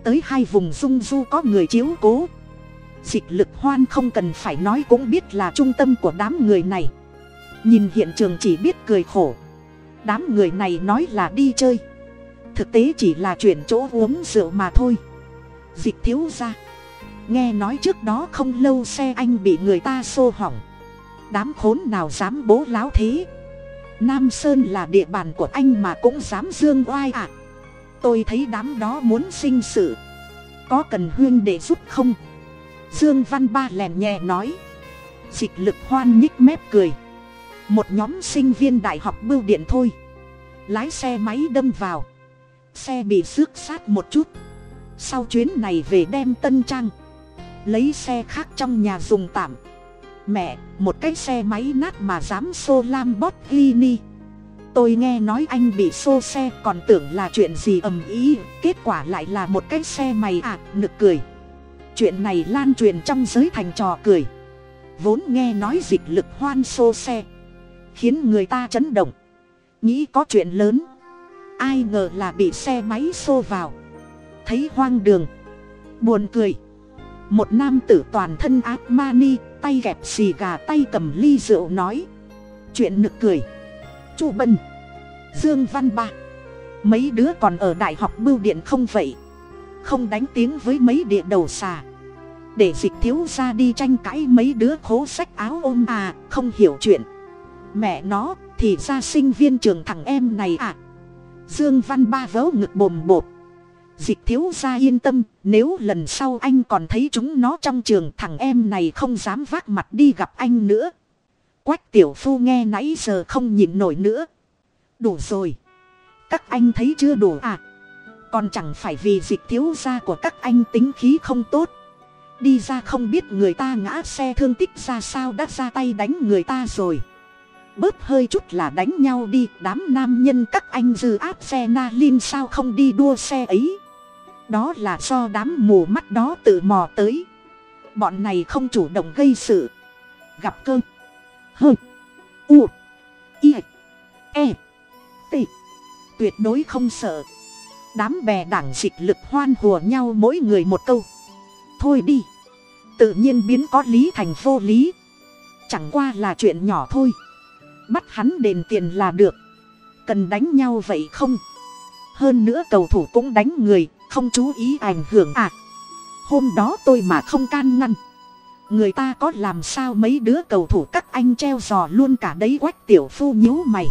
S1: Tới hai vùng dung du có người chiếu cố. Dịch lực hoan không cần phải nói cũng biết là trung tâm của đám người này. Nhìn hiện trường chỉ biết cười khổ. Đám người này nói là đi chơi. Thực tế chỉ là chuyển chỗ uống rượu mà thôi. Dịch thiếu ra. Nghe nói trước đó không lâu xe anh bị người ta xô hỏng. Đám khốn nào dám bố láo thế? Nam sơn là địa bàn của anh mà cũng dám dương oai ạ. à tôi thấy đám đó muốn sinh sự. Có cần huyên để giúp không? Dương văn ba lèn nhẹ nói. Dịch lực hoan nhích mép cười. Một nhóm sinh viên đại học bưu điện thôi. Lái xe máy đâm vào. Xe bị xước sát một chút. Sau chuyến này về đem tân trang. Lấy xe khác trong nhà dùng tạm. Mẹ, một cái xe máy nát mà dám xô lam bót ghi tôi nghe nói anh bị xô xe, còn tưởng là chuyện gì ầm ý kết quả lại là một cái xe mày à nực cười. Chuyện này lan truyền trong giới thành trò cười. Vốn nghe nói dịch lực hoan xô xe, khiến người ta chấn động. Nghĩ có chuyện lớn, ai ngờ là bị xe máy xô vào. Thấy hoang đường, buồn cười. Một nam tử toàn thân ác mani tay gẹp xì gà, tay cầm ly rượu nói, chuyện nực cười chu bân, dương văn ba. Mấy đứa còn ở đại học bưu điện không vậy? Không đánh tiếng với mấy địa đầu xà. Để dịch thiếu ra đi tranh cãi mấy đứa khố sách áo ôm à không hiểu chuyện. Mẹ nó, thì ra sinh viên trường thằng em này à. Dương văn ba vớ ngực bồm bột dịch thiếu ra yên tâm, nếu lần sau anh còn thấy chúng nó trong trường thằng em này không dám vác mặt đi gặp anh nữa quách tiểu phu nghe nãy giờ không nhịn nổi nữa. Đủ rồi. Các anh thấy chưa đủ à? Còn chẳng phải vì dịch thiếu gia của các anh tính khí không tốt. Đi ra không biết người ta ngã xe thương tích ra sao đã ra tay đánh người ta rồi. Bớt hơi chút là đánh nhau đi, đám nam nhân các anh dư áp xe na lin sao không đi đua xe ấy. Đó là do đám mù mắt đó tự mò tới. Bọn này không chủ động gây sự. Gặp cơn hơ u. I. E. T. Tuyệt đối không sợ. Đám bè đảng dịch lực hoan hùa nhau mỗi người một câu. Thôi đi. Tự nhiên biến có lý thành vô lý. Chẳng qua là chuyện nhỏ thôi. Bắt hắn đền tiền là được. Cần đánh nhau vậy không? Hơn nữa cầu thủ cũng đánh người, không chú ý ảnh hưởng à? Hôm đó tôi mà không can ngăn người ta có làm sao mấy đứa cầu thủ các anh treo giò luôn cả đấy quách tiểu phu nhíu mày.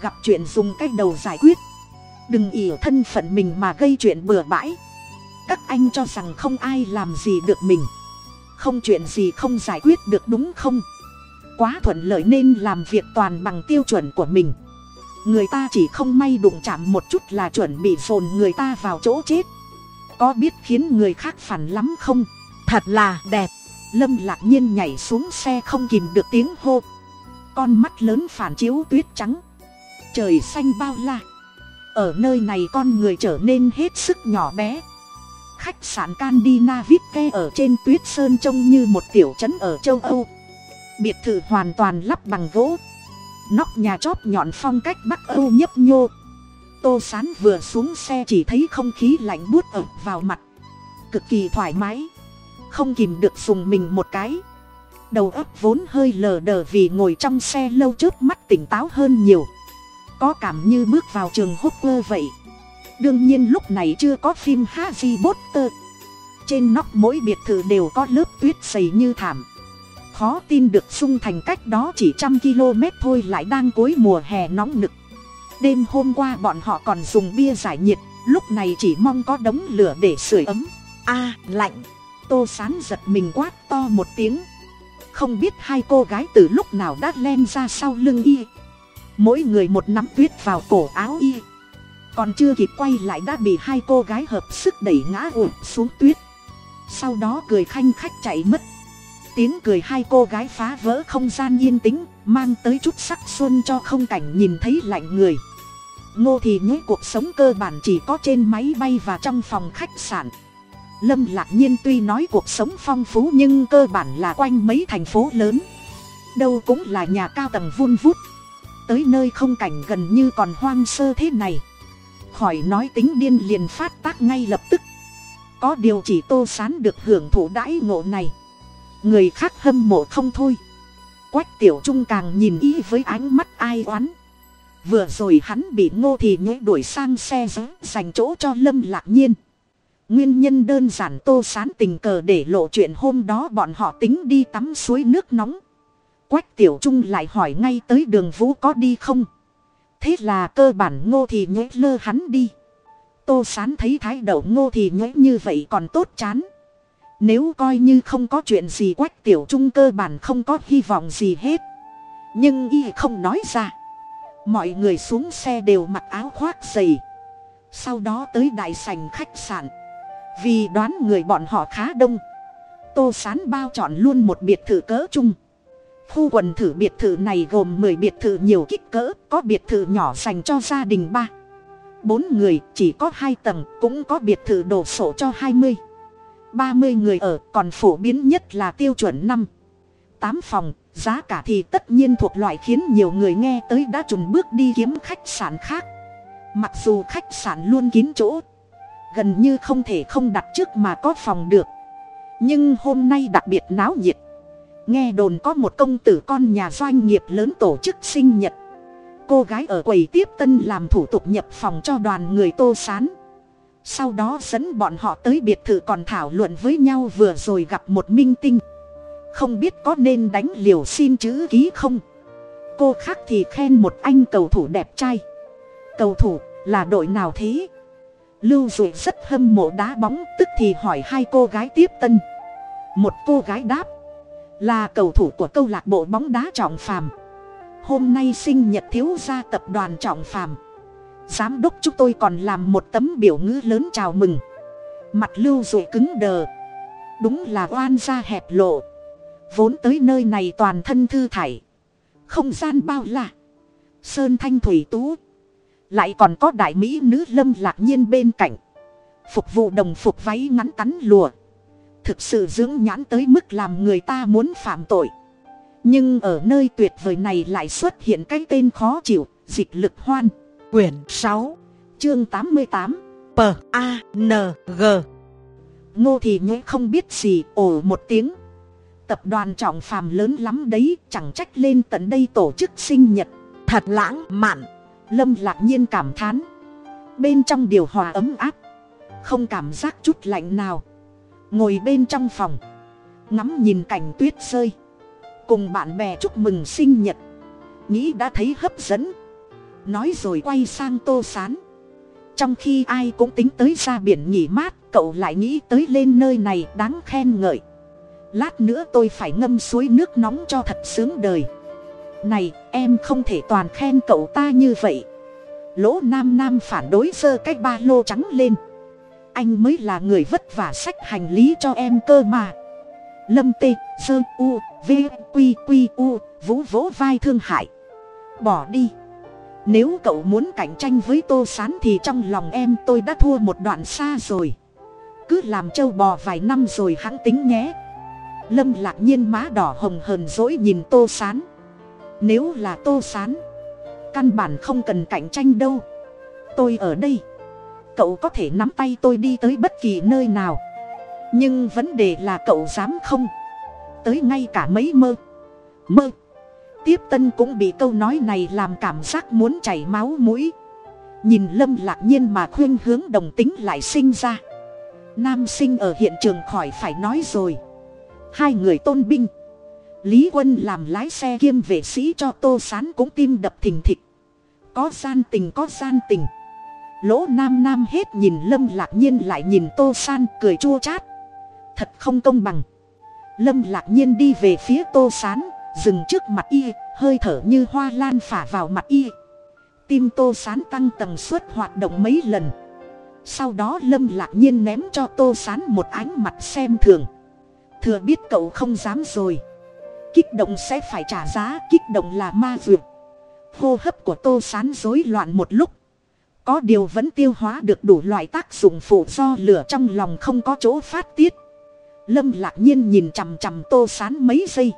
S1: Gặp chuyện dùng cái đầu giải quyết. Đừng ỉ thân phận mình mà gây chuyện bừa bãi. Các anh cho rằng không ai làm gì được mình. Không chuyện gì không giải quyết được đúng không? Quá thuận lợi nên làm việc toàn bằng tiêu chuẩn của mình. Người ta chỉ không may đụng chạm một chút là chuẩn bị dồn người ta vào chỗ chết. Có biết khiến người khác phản lắm không? Thật là đẹp lâm lạc nhiên nhảy xuống xe không kìm được tiếng hô con mắt lớn phản chiếu tuyết trắng trời xanh bao la ở nơi này con người trở nên hết sức nhỏ bé khách sạn Candina Vitke ở trên tuyết sơn trông như một tiểu trấn ở châu Âu. Biệt thự hoàn toàn lắp bằng gỗ. Nóc nhà chóp nhọn phong cách Bắc Âu nhấp nhô. Tô Sán vừa xuống xe chỉ thấy không khí lạnh buốt ập vào mặt. Cực kỳ thoải mái. Không kìm được dùng mình một cái. Đầu óc vốn hơi lờ đờ vì ngồi trong xe lâu trước mắt tỉnh táo hơn nhiều. Có cảm như bước vào trường Hopper vậy đương nhiên lúc này chưa có phim Harry Potter. Trên nóc mỗi biệt thự đều có lớp tuyết dày như thảm. Khó tin được xung thành cách đó chỉ trăm km thôi lại đang cuối mùa hè nóng nực. Đêm hôm qua bọn họ còn dùng bia giải nhiệt, lúc này chỉ mong có đống lửa để sưởi ấm. a lạnh. Tô sán giật mình quát to một tiếng. Không biết hai cô gái từ lúc nào đã len ra sau lưng y. Mỗi người một nắm tuyết vào cổ áo y. Còn chưa kịp quay lại đã bị hai cô gái hợp sức đẩy ngã ụp xuống tuyết. Sau đó cười khanh khách chạy mất. Tiếng cười hai cô gái phá vỡ không gian yên tĩnh, mang tới chút sắc xuân cho không cảnh nhìn thấy lạnh người. Ngô thì nhớ cuộc sống cơ bản chỉ có trên máy bay và trong phòng khách sạn lâm lạc nhiên tuy nói cuộc sống phong phú nhưng cơ bản là quanh mấy thành phố lớn. Đâu cũng là nhà cao tầng vun vút. Tới nơi không cảnh gần như còn hoang sơ thế này. Khỏi nói tính điên liền phát tác ngay lập tức. Có điều chỉ tô sán được hưởng thụ đãi ngộ này. Người khác hâm mộ không thôi. Quách tiểu trung càng nhìn ý với ánh mắt ai oán. Vừa rồi hắn bị ngô thì nhễ đuổi sang xe giữ dành chỗ cho lâm lạc nhiên nguyên nhân đơn giản tô sán tình cờ để lộ chuyện hôm đó bọn họ tính đi tắm suối nước nóng. Quách tiểu trung lại hỏi ngay tới đường vũ có đi không? Thế là cơ bản ngô thì nhớ lơ hắn đi. Tô sán thấy thái độ ngô thì nhớ như vậy còn tốt chán. Nếu coi như không có chuyện gì quách tiểu trung cơ bản không có hy vọng gì hết. Nhưng y không nói ra. Mọi người xuống xe đều mặc áo khoác dày. Sau đó tới đại sành khách sạn vì đoán người bọn họ khá đông. Tô sán bao chọn luôn một biệt thự cỡ chung. Khu quần thử biệt thự này gồm mười biệt thự nhiều kích cỡ, có biệt thự nhỏ dành cho gia đình ba. Bốn người, chỉ có hai tầng, cũng có biệt thự đồ sổ cho hai mươi. Ba mươi người ở, còn phổ biến nhất là tiêu chuẩn năm. Tám phòng, giá cả thì tất nhiên thuộc loại khiến nhiều người nghe tới đã trùng bước đi kiếm khách sạn khác. Mặc dù khách sạn luôn kín chỗ gần như không thể không đặt trước mà có phòng được. Nhưng hôm nay đặc biệt náo nhiệt. Nghe đồn có một công tử con nhà doanh nghiệp lớn tổ chức sinh nhật. Cô gái ở quầy tiếp tân làm thủ tục nhập phòng cho đoàn người tô sán. Sau đó dẫn bọn họ tới biệt thự còn thảo luận với nhau vừa rồi gặp một minh tinh. Không biết có nên đánh liều xin chữ ký không? Cô khác thì khen một anh cầu thủ đẹp trai. Cầu thủ là đội nào thế? Lưu dụ rất hâm mộ đá bóng, tức thì hỏi hai cô gái tiếp tân. Một cô gái đáp, là cầu thủ của câu lạc bộ bóng đá trọng phàm. Hôm nay sinh nhật thiếu gia tập đoàn trọng phàm. Giám đốc chúng tôi còn làm một tấm biểu ngữ lớn chào mừng. Mặt lưu dụ cứng đờ. Đúng là oan gia hẹp lộ. Vốn tới nơi này toàn thân thư thải. Không gian bao la. Sơn thanh thủy tú lại còn có đại mỹ nữ lâm lạc nhiên bên cạnh. Phục vụ đồng phục váy ngắn tắn lùa thực sự dưỡng nhãn tới mức làm người ta muốn phạm tội. Nhưng ở nơi tuyệt vời này lại xuất hiện cái tên khó chịu, dịch lực hoan.
S2: Quyển sáu,
S1: chương tám mươi tám,
S2: p a n g.
S1: Ngô thì nhớ không biết gì, ồ một tiếng. Tập đoàn trọng phàm lớn lắm đấy, chẳng trách lên tận đây tổ chức sinh nhật.
S2: Thật lãng mạn
S1: lâm lạc nhiên cảm thán. Bên trong điều hòa ấm áp. Không cảm giác chút lạnh nào. Ngồi bên trong phòng. Ngắm nhìn cảnh tuyết rơi. Cùng bạn bè chúc mừng sinh nhật. Nghĩ đã thấy hấp dẫn. Nói rồi quay sang tô sán. Trong khi ai cũng tính tới ra biển nghỉ mát, cậu lại nghĩ tới lên nơi này đáng khen ngợi. Lát nữa tôi phải ngâm suối nước nóng cho thật sướng đời này, em không thể toàn khen cậu ta như vậy. Lỗ nam nam phản đối giơ cái ba lô trắng lên. Anh mới là người vất vả sách hành lý cho em cơ mà. Lâm tê, sơ, u, v, q q, u, vũ, vỗ vai thương hại bỏ đi. Nếu cậu muốn cạnh tranh với tô s á n thì trong lòng em tôi đã thua một đoạn xa rồi. Cứ làm trâu bò vài năm rồi hãng tính nhé. Lâm lạc nhiên má đỏ hồng hờn dỗi nhìn tô s á n nếu là tô s á n căn bản không cần cạnh tranh đâu. Tôi ở đây, cậu có thể nắm tay tôi đi tới bất kỳ nơi nào. Nhưng vấn đề là cậu dám không? Tới ngay cả mấy mơ mơ. Tiếp tân cũng bị câu nói này làm cảm giác muốn chảy máu mũi. Nhìn lâm lạc nhiên mà khuyên hướng đồng tính lại sinh ra. Nam sinh ở hiện trường khỏi phải nói rồi. Hai người tôn binh lý quân làm lái xe kiêm vệ sĩ cho tô sán cũng tim đập thình thịch. Có gian tình, có gian tình. Lỗ nam nam hết nhìn lâm lạc nhiên lại nhìn tô san cười chua chát. Thật không công bằng. Lâm lạc nhiên đi về phía tô sán, dừng trước mặt y, hơi thở như hoa lan phả vào mặt y. Tim tô sán tăng tần suất hoạt động mấy lần. Sau đó lâm lạc nhiên ném cho tô sán một ánh mặt xem thường. Thừa biết cậu không dám rồi kích động sẽ phải trả giá, kích động là ma vượt hô hấp của tô sán rối loạn một lúc. Có điều vẫn tiêu hóa được đủ loại tác dụng phụ do lửa trong lòng không có chỗ phát tiết. Lâm lạc nhiên nhìn chằm chằm tô sán mấy giây.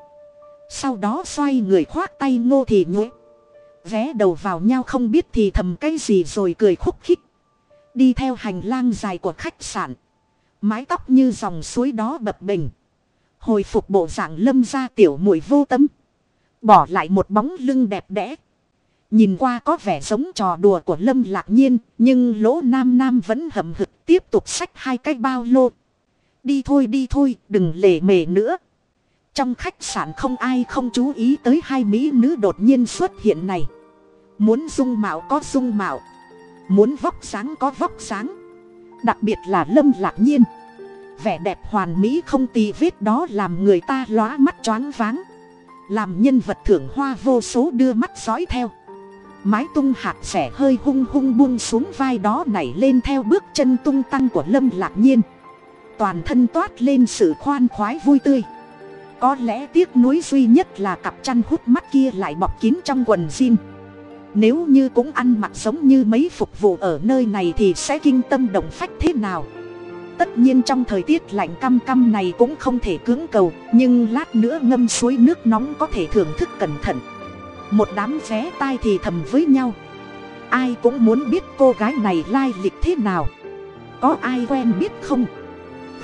S1: Sau đó xoay người khoác tay ngô thì nhuế vé đầu vào nhau không biết thì thầm cái gì rồi cười khúc khích. Đi theo hành lang dài của khách sạn. Mái tóc như dòng suối đó bập bình hồi phục bộ dạng lâm ra tiểu mùi vô tâm. Bỏ lại một bóng lưng đẹp đẽ. Nhìn qua có vẻ giống trò đùa của lâm lạc nhiên, nhưng lỗ nam nam vẫn hậm hực tiếp tục xách hai cái bao lô. Đi thôi đi thôi, đừng lề mề nữa. Trong khách sạn không ai không chú ý tới hai mỹ nữ đột nhiên xuất hiện này. Muốn dung mạo có dung mạo. Muốn vóc sáng có vóc sáng đặc biệt là lâm lạc nhiên vẻ đẹp hoàn mỹ không tì vết đó làm người ta lóa mắt choáng váng. Làm nhân vật thưởng hoa vô số đưa mắt dõi theo. Mái tung hạt rẻ hơi hung hung buông xuống vai đó nảy lên theo bước chân tung tăng của lâm lạc nhiên. Toàn thân toát lên sự khoan khoái vui tươi. Có lẽ tiếc nuối duy nhất là cặp chăn hút mắt kia lại bọc kín trong quần jean. Nếu như cũng ăn mặc giống như mấy phục vụ ở nơi này thì sẽ kinh tâm động phách thế nào? Tất nhiên trong thời tiết lạnh căm căm này cũng không thể cưỡng cầu, nhưng lát nữa ngâm suối nước nóng có thể thưởng thức cẩn thận. Một đám vé tai thì thầm với nhau. Ai cũng muốn biết cô gái này lai lịch thế nào. Có ai quen biết không?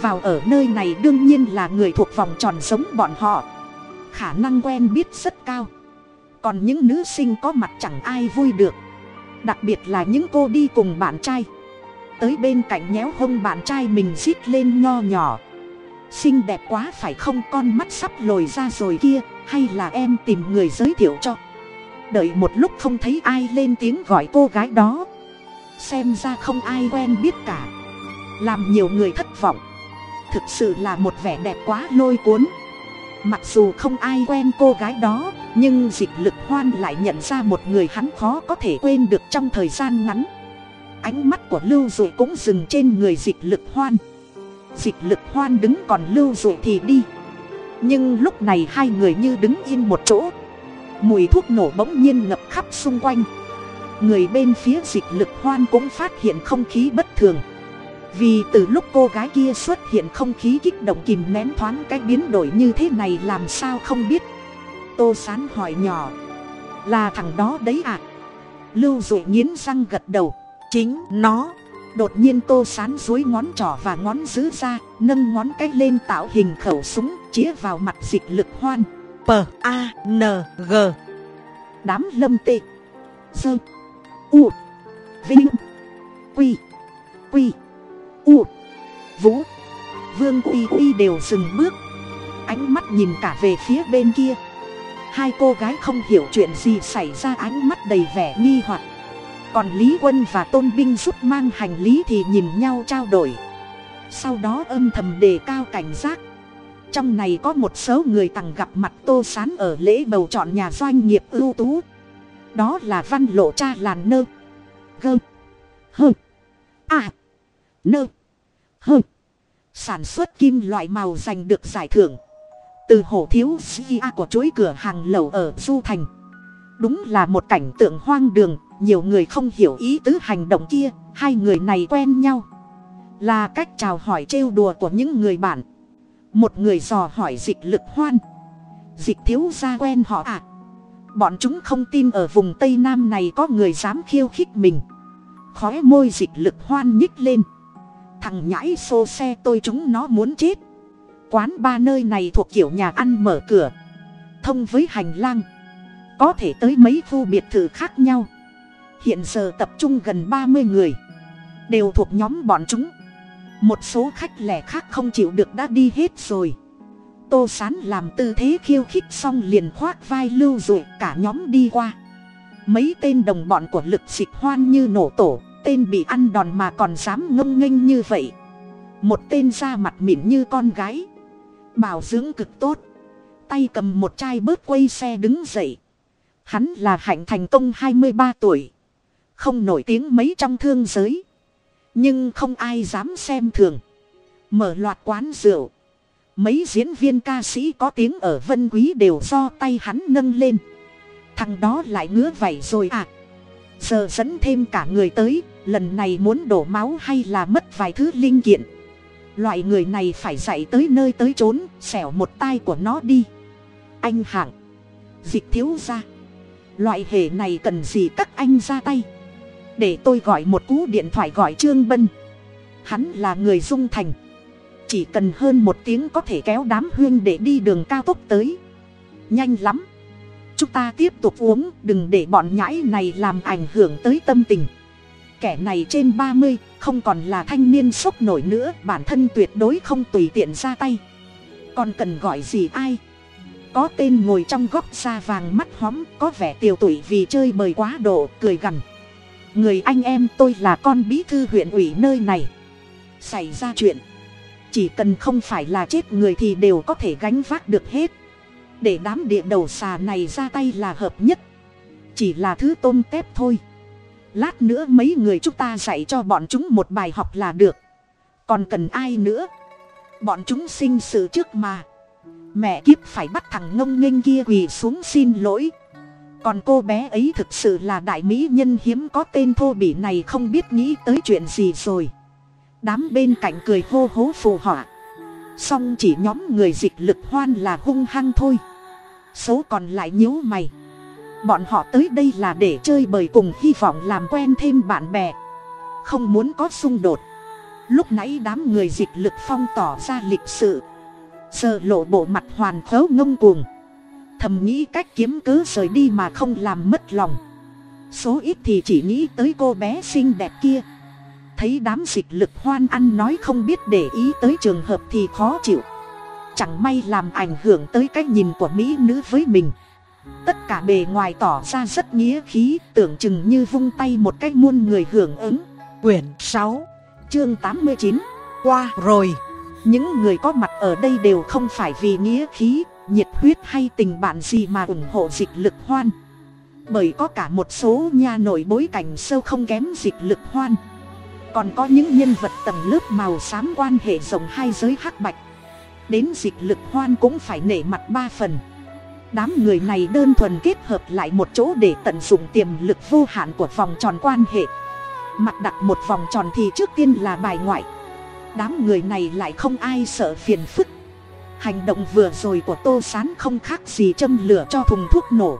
S1: Vào ở nơi này đương nhiên là người thuộc vòng tròn giống bọn họ. Khả năng quen biết rất cao. Còn những nữ sinh có mặt chẳng ai vui được. Đặc biệt là những cô đi cùng bạn trai tới bên cạnh nhéo hông bạn trai mình rít lên nho nhỏ. Xinh đẹp quá phải không? Con mắt sắp lồi ra rồi kia, hay là em tìm người giới thiệu cho? Đợi một lúc không thấy ai lên tiếng gọi cô gái đó. Xem ra không ai quen biết cả. Làm nhiều người thất vọng. Thực sự là một vẻ đẹp quá lôi cuốn. Mặc dù không ai quen cô gái đó, nhưng dịch lực hoan lại nhận ra một người hắn khó có thể quên được trong thời gian ngắn ánh mắt của lưu dụ cũng dừng trên người dịch lực hoan. Dịch lực hoan đứng còn lưu dụ thì đi. Nhưng lúc này hai người như đứng yên một chỗ. Mùi thuốc nổ bỗng nhiên ngập khắp xung quanh. Người bên phía dịch lực hoan cũng phát hiện không khí bất thường. Vì từ lúc cô gái kia xuất hiện không khí kích động kìm nén thoáng cái biến đổi như thế này làm sao không biết. Tô sán hỏi nhỏ, là thằng đó đấy à? Lưu dụ nghiến răng gật đầu
S2: chính nó
S1: đột nhiên tô sán dối ngón trỏ và ngón giữ ra, nâng ngón cái lên tạo hình khẩu súng, chĩa vào mặt dịch lực hoan.
S2: P, a, n, g.
S1: Đám lâm tê. Sơ u, vinh. Quy quy, u, vũ. Vương quy quy đều dừng bước. Ánh mắt nhìn cả về phía bên kia. Hai cô gái không hiểu chuyện gì xảy ra, ánh mắt đầy vẻ nghi hoặc còn lý quân và tôn binh giúp mang hành lý thì nhìn nhau trao đổi. Sau đó âm thầm đề cao cảnh giác. Trong này có một số người tặng gặp mặt tô sán ở lễ bầu chọn nhà doanh nghiệp ưu tú. Đó là văn lộ cha làn nơ. Gơ. Hơ. À nơ. Hơ. Sản xuất kim loại màu giành được giải thưởng. Từ hổ thiếu sia của chuỗi cửa hàng lẩu ở du thành. Đúng là một cảnh tượng hoang đường nhiều người không hiểu ý tứ hành động kia, hai người này quen nhau. Là cách chào hỏi trêu đùa của những người bạn. Một người dò hỏi dịch lực hoan. Dịch thiếu gia quen họ à? Bọn chúng không tin ở vùng tây nam này có người dám khiêu khích mình. Khói môi dịch lực hoan nhích lên. Thằng nhãi xô xe tôi chúng nó muốn chết. Quán ba nơi này thuộc kiểu nhà ăn mở cửa. Thông với hành lang. Có thể tới mấy khu biệt thự khác nhau hiện giờ tập trung gần ba mươi người. Đều thuộc nhóm bọn chúng. Một số khách lẻ khác không chịu được đã đi hết rồi. Tô sán làm tư thế khiêu khích xong liền khoác vai lưu rồi cả nhóm đi qua. Mấy tên đồng bọn của lực xịt hoan như nổ tổ, tên bị ăn đòn mà còn dám ngông nghênh như vậy. Một tên da mặt mịn như con gái. Bảo dưỡng cực tốt. Tay cầm một chai bớt quay xe đứng dậy. Hắn là hạnh thành công hai mươi ba tuổi không nổi tiếng mấy trong thương giới. Nhưng không ai dám xem thường. Mở loạt quán rượu. Mấy diễn viên ca sĩ có tiếng ở vân quý đều do tay hắn nâng lên. Thằng đó lại ngứa vẩy rồi à. Giờ dẫn thêm cả người tới, lần này muốn đổ máu hay là mất vài thứ linh kiện. Loại người này phải dạy tới nơi tới trốn xẻo một tai của nó đi. Anh hạng. Dịch thiếu ra loại hề này cần gì các anh ra tay? Để tôi gọi một cú điện thoại gọi trương bân. Hắn là người dung thành. Chỉ cần hơn một tiếng có thể kéo đám huyên để đi đường cao tốc tới. Nhanh lắm. Chúng ta tiếp tục uống, đừng để bọn nhãi này làm ảnh hưởng tới tâm tình. Kẻ này trên ba mươi, không còn là thanh niên sốc nổi nữa, bản thân tuyệt đối không tùy tiện ra tay. Còn cần gọi gì ai? Có tên ngồi trong góc da vàng mắt hóm, có vẻ tiều tụy vì chơi bời quá độ, cười gằn người anh em tôi là con bí thư huyện ủy nơi này. Xảy ra chuyện. Chỉ cần không phải là chết người thì đều có thể gánh vác được hết. Để đám địa đầu xà này ra tay là hợp nhất. Chỉ là thứ tôm tép thôi. Lát nữa mấy người chúng ta dạy cho bọn chúng một bài học là được. Còn cần ai nữa? Bọn chúng sinh sự trước mà. Mẹ kiếp phải bắt thằng ngông nghênh kia quỳ xuống xin lỗi còn cô bé ấy thực sự là đại mỹ nhân hiếm có tên thô bỉ này không biết nghĩ tới chuyện gì rồi. Đám bên cạnh cười hô hố phù họa. Song chỉ nhóm người dịch lực hoan là hung hăng thôi. Số còn lại nhíu mày. Bọn họ tới đây là để chơi bời cùng hy vọng làm quen thêm bạn bè. Không muốn có xung đột. Lúc nãy đám người dịch lực phong tỏ ra lịch sự. Giờ lộ bộ mặt hoàn khấu ngông cuồng thầm nghĩ cách kiếm cớ rời đi mà không làm mất lòng. Số ít thì chỉ nghĩ tới cô bé xinh đẹp kia. Thấy đám dịch lực hoan ăn nói không biết để ý tới trường hợp thì khó chịu. Chẳng may làm ảnh hưởng tới cái nhìn của mỹ nữ với mình. Tất cả bề ngoài tỏ ra rất nghĩa khí tưởng chừng như vung tay một cách muôn người hưởng ứng.
S2: Quyển sáu
S1: chương tám mươi chín
S2: qua rồi.
S1: Những người có mặt ở đây đều không phải vì nghĩa khí nhiệt huyết hay tình bạn gì mà ủng hộ dịch lực hoan? Bởi có cả một số nhà nổi bối cảnh sâu không kém dịch lực hoan. Còn có những nhân vật tầng lớp màu xám quan hệ rộng hai giới hắc bạch. Đến dịch lực hoan cũng phải nể mặt ba phần. Đám người này đơn thuần kết hợp lại một chỗ để tận dụng tiềm lực vô hạn của vòng tròn quan hệ. Mặt đặt một vòng tròn thì trước tiên là bài ngoại. Đám người này lại không ai sợ phiền phức hành động vừa rồi của tô s á n không khác gì châm lửa cho thùng thuốc nổ.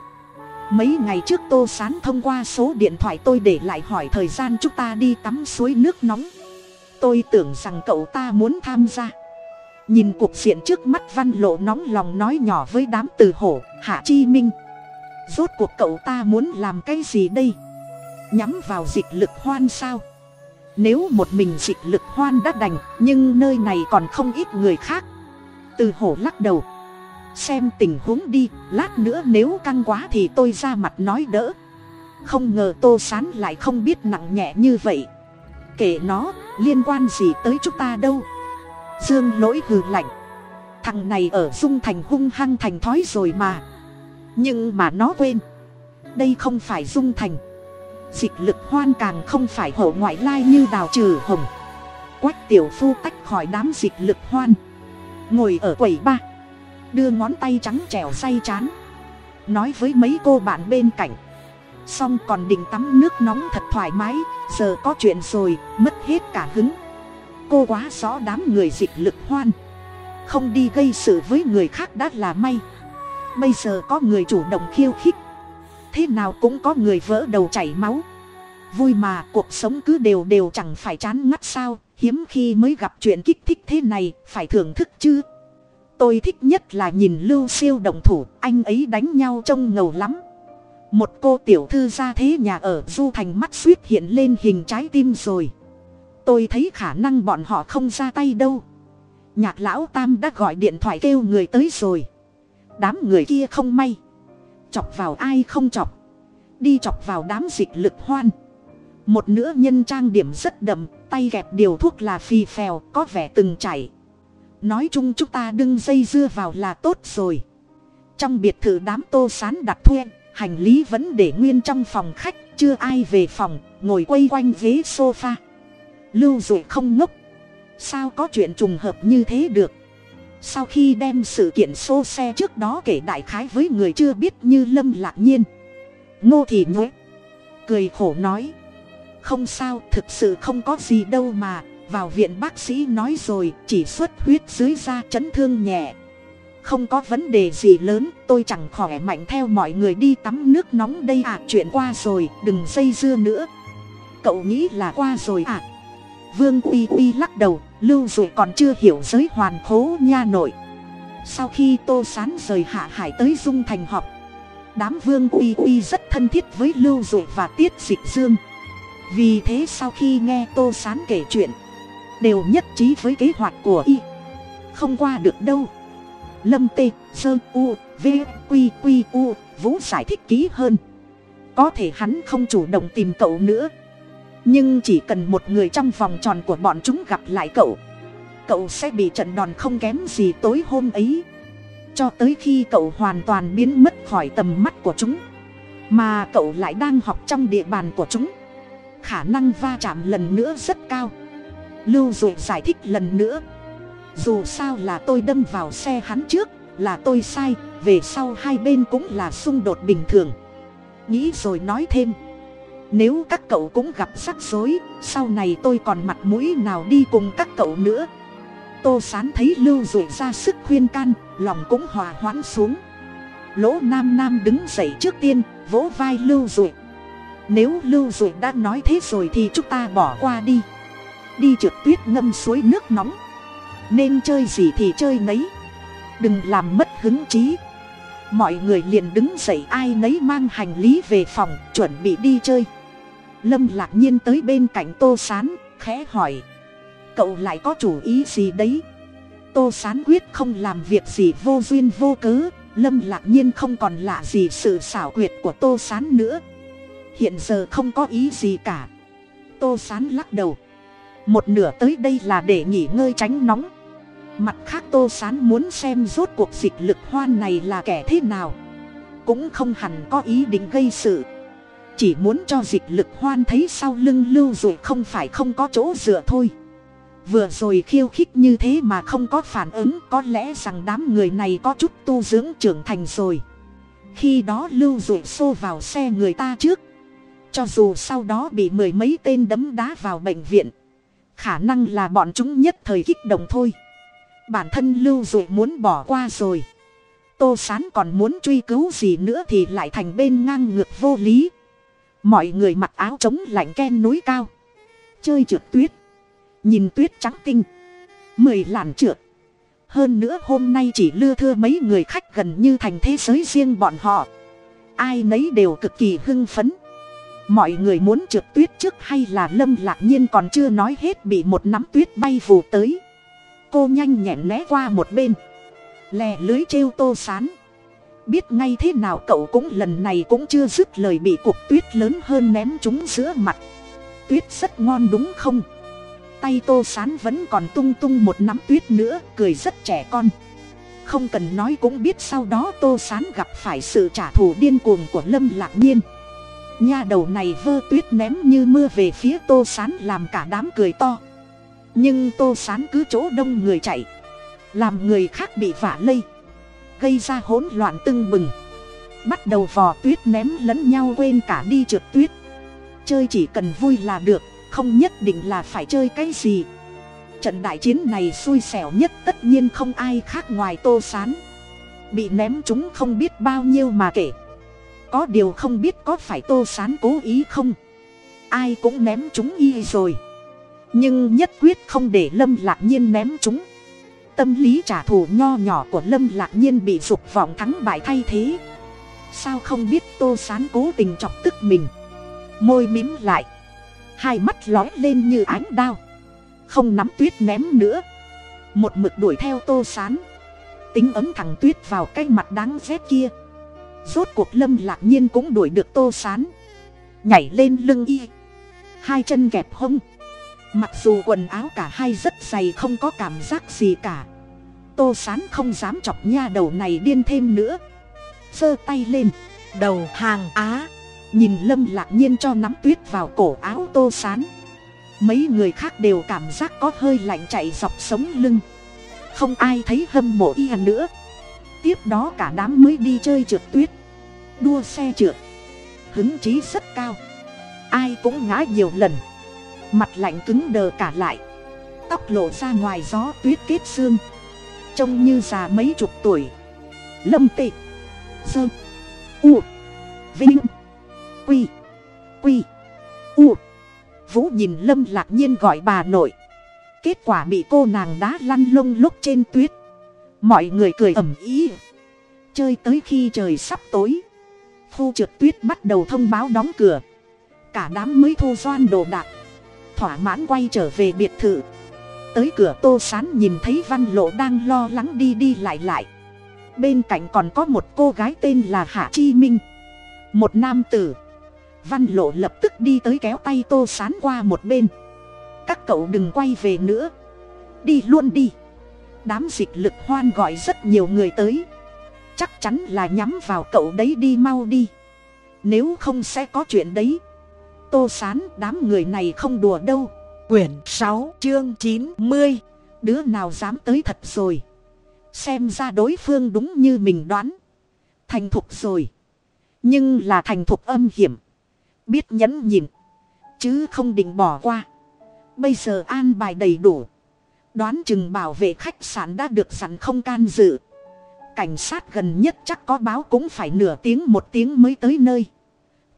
S1: Mấy ngày trước tô s á n thông qua số điện thoại tôi để lại hỏi thời gian chúng ta đi tắm suối nước nóng. Tôi tưởng rằng cậu ta muốn tham gia. Nhìn cuộc diện trước mắt văn lộ nóng lòng nói nhỏ với đám từ hổ, hạ chi minh. Rốt cuộc cậu ta muốn làm cái gì đây? Nhắm vào dịch lực hoan sao? Nếu một mình dịch lực hoan đã đành, nhưng nơi này còn không ít người khác từ hổ lắc đầu. Xem tình huống đi, lát nữa nếu căng quá thì tôi ra mặt nói đỡ. Không ngờ tô sán lại không biết nặng nhẹ như vậy. Kể nó, liên quan gì tới chúng ta đâu. Dương lỗi hừ lạnh. Thằng này ở dung thành hung hăng thành thói rồi mà. Nhưng mà nó quên. Đây không phải dung thành. Dịch lực hoan càng không phải hộ ngoại lai như đào trừ hồng. Quách tiểu phu tách khỏi đám dịch lực hoan ngồi ở quầy ba. Đưa ngón tay trắng trèo say chán. Nói với mấy cô bạn bên cạnh. Xong còn định tắm nước nóng thật thoải mái, giờ có chuyện rồi, mất hết cả hứng. Cô quá rõ đám người dịch lực hoan. Không đi gây sự với người khác đã là may. Bây giờ có người chủ động khiêu khích. Thế nào cũng có người vỡ đầu chảy máu. Vui mà cuộc sống cứ đều đều chẳng phải chán ngắt sao hiếm khi mới gặp chuyện kích thích thế này, phải thưởng thức chứ? Tôi thích nhất là nhìn lưu siêu động thủ, anh ấy đánh nhau trông ngầu lắm. Một cô tiểu thư ra thế nhà ở du thành mắt suýt hiện lên hình trái tim rồi. Tôi thấy khả năng bọn họ không ra tay đâu. Nhạc lão tam đã gọi điện thoại kêu người tới rồi. Đám người kia không may. Chọc vào ai không chọc. Đi chọc vào đám dịch lực hoan. Một nữ nhân trang điểm rất đậm tay gẹp điều thuốc là phì phèo, có vẻ từng chảy. Nói chung chúng ta đừng dây dưa vào là tốt rồi. Trong biệt thự đám tô sán đặt thuê, hành lý vẫn để nguyên trong phòng khách, chưa ai về phòng, ngồi quay quanh ghế sofa. Lưu dụ không ngốc. Sao có chuyện trùng hợp như thế được? Sau khi đem sự kiện xô xe trước đó kể đại khái với người chưa biết như lâm lạc nhiên, ngô thị nhuế cười khổ nói không sao, thực sự không có gì đâu mà, vào viện bác sĩ nói rồi, chỉ xuất huyết dưới da chấn thương nhẹ. Không có vấn đề gì lớn, tôi chẳng khỏe mạnh theo mọi người đi tắm nước nóng đây à chuyện qua rồi, đừng dây dưa nữa. Cậu nghĩ là qua rồi à? Vương uy uy lắc đầu, lưu rồi còn chưa hiểu giới hoàn khố nha nội. Sau khi tô sán rời hạ hải tới dung thành họp, đám vương uy uy rất thân thiết với lưu dụ và tiết dịch dương vì thế sau khi nghe tô sán kể chuyện, đều nhất trí với kế hoạch của y. Không qua được đâu. Lâm tê, sơ, u, v, q q, u, vũ giải thích kỹ hơn. Có thể hắn không chủ động tìm cậu nữa. Nhưng chỉ cần một người trong vòng tròn của bọn chúng gặp lại cậu cậu sẽ bị trận đòn không kém gì tối hôm ấy. Cho tới khi cậu hoàn toàn biến mất khỏi tầm mắt của chúng, mà cậu lại đang học trong địa bàn của chúng khả năng va chạm lần nữa rất cao. Lưu dụ giải thích lần nữa. Dù sao là tôi đâm vào xe hắn trước, là tôi sai, về sau hai bên cũng là xung đột bình thường. Nghĩ rồi nói thêm. Nếu các cậu cũng gặp rắc rối, sau này tôi còn mặt mũi nào đi cùng các cậu nữa? Tô sán thấy lưu dụ ra sức khuyên can, lòng cũng hòa hoãn xuống. Lỗ nam nam đứng dậy trước tiên, vỗ vai lưu dụ nếu lưu dụ đã nói thế rồi thì chúng ta bỏ qua đi. Đi trượt tuyết ngâm suối nước nóng. Nên chơi gì thì chơi nấy. Đừng làm mất hứng trí mọi người liền đứng dậy ai nấy mang hành lý về phòng, chuẩn bị đi chơi. Lâm lạc nhiên tới bên cạnh tô s á n khẽ hỏi. Cậu lại có chủ ý gì đấy? Tô s á n quyết không làm việc gì vô duyên vô cớ. Lâm lạc nhiên không còn lạ gì sự xảo quyệt của tô s á n nữa hiện giờ không có ý gì cả. Tô sán lắc đầu. Một nửa tới đây là để nghỉ ngơi tránh nóng. Mặt khác tô sán muốn xem rốt cuộc dịch lực hoan này là kẻ thế nào. Cũng không hẳn có ý định gây sự. Chỉ muốn cho dịch lực hoan thấy sau lưng lưu rồi không phải không có chỗ dựa thôi. Vừa rồi khiêu khích như thế mà không có phản ứng, có lẽ rằng đám người này có chút tu dưỡng trưởng thành rồi. Khi đó lưu rồi xô vào xe người ta trước cho dù sau đó bị mười mấy tên đấm đá vào bệnh viện, khả năng là bọn chúng nhất thời kích động thôi. Bản thân lưu dụ muốn bỏ qua rồi. Tô sán còn muốn truy cứu gì nữa thì lại thành bên ngang ngược vô lý. Mọi người mặc áo trống lạnh ken núi cao. Chơi trượt tuyết. Nhìn tuyết trắng tinh. Mười làn trượt. Hơn nữa hôm nay chỉ lưa thưa mấy người khách gần như thành thế giới riêng bọn họ. Ai nấy đều cực kỳ hưng phấn mọi người muốn trượt tuyết trước hay là lâm lạc nhiên còn chưa nói hết bị một nắm tuyết bay vù tới. Cô nhanh nhẹn né qua một bên. Lè lưới trêu tô sán. Biết ngay thế nào cậu cũng lần này cũng chưa dứt lời bị cục tuyết lớn hơn ném chúng giữa mặt. Tuyết rất ngon đúng không? Tay tô sán vẫn còn tung tung một nắm tuyết nữa, cười rất trẻ con. Không cần nói cũng biết sau đó tô sán gặp phải sự trả thù điên cuồng của lâm lạc nhiên nha đầu này vơ tuyết ném như mưa về phía tô sán làm cả đám cười to. Nhưng tô sán cứ chỗ đông người chạy, làm người khác bị vả lây, gây ra hỗn loạn tưng bừng. Bắt đầu vò tuyết ném lẫn nhau quên cả đi trượt tuyết. Chơi chỉ cần vui là được, không nhất định là phải chơi cái gì. Trận đại chiến này xui xẻo nhất tất nhiên không ai khác ngoài tô sán. Bị ném chúng không biết bao nhiêu mà kể có điều không biết có phải tô sán cố ý không? Ai cũng ném chúng y rồi. Nhưng nhất quyết không để lâm lạc nhiên ném chúng. Tâm lý trả thù nho nhỏ của lâm lạc nhiên bị dục vọng thắng bại thay thế. Sao không biết tô sán cố tình chọc tức mình? Môi mím lại. Hai mắt lói lên như ánh đao. Không nắm tuyết ném nữa. Một mực đuổi theo tô sán. Tính ấm thằng tuyết vào cái mặt đáng rét kia rốt cuộc lâm lạc nhiên cũng đuổi được tô sán. Nhảy lên lưng y. Hai chân kẹp hông. Mặc dù quần áo cả hai rất dày không có cảm giác gì cả. Tô sán không dám chọc nha đầu này điên thêm nữa. Giơ tay lên. Đầu hàng á. Nhìn lâm lạc nhiên cho nắm tuyết vào cổ áo tô sán. Mấy người khác đều cảm giác có hơi lạnh chạy dọc sống lưng. Không ai thấy hâm mộ y nữa tiếp đó cả đám mới đi chơi trượt tuyết. Đua xe trượt. Hứng chí rất cao. Ai cũng ngã nhiều lần. Mặt lạnh cứng đờ cả lại. Tóc lộ ra ngoài gió tuyết kết xương. Trông như già mấy chục tuổi. Lâm tị. Dơ u. Vinh. Quy. Quy. U. Vũ nhìn lâm lạc nhiên gọi bà nội. Kết quả bị cô nàng đá lăn lông lúc trên tuyết mọi người cười ầm ý. Chơi tới khi trời sắp tối. Khu trượt tuyết bắt đầu thông báo đóng cửa. Cả đám mới thu doan đồ đạc. Thỏa mãn quay trở về biệt thự. Tới cửa tô sán nhìn thấy văn lộ đang lo lắng đi đi lại lại. Bên cạnh còn có một cô gái tên là hạ chi minh. Một nam tử. Văn lộ lập tức đi tới kéo tay tô sán qua một bên. Các cậu đừng quay về nữa. Đi luôn đi đám dịch lực hoan gọi rất nhiều người tới. Chắc chắn là nhắm vào cậu đấy đi mau đi. Nếu không sẽ có chuyện đấy. Tô sán, đám người này không đùa đâu.
S2: Quyển sáu, chương chín mươi.
S1: Đứa nào dám tới thật rồi? Xem ra đối phương đúng như mình đoán. Thành thục rồi. Nhưng là thành thục âm hiểm. Biết nhẫn nhịn. Chứ không định bỏ qua. Bây giờ an bài đầy đủ đoán chừng bảo vệ khách sạn đã được sẵn không can dự. Cảnh sát gần nhất chắc có báo cũng phải nửa tiếng một tiếng mới tới nơi.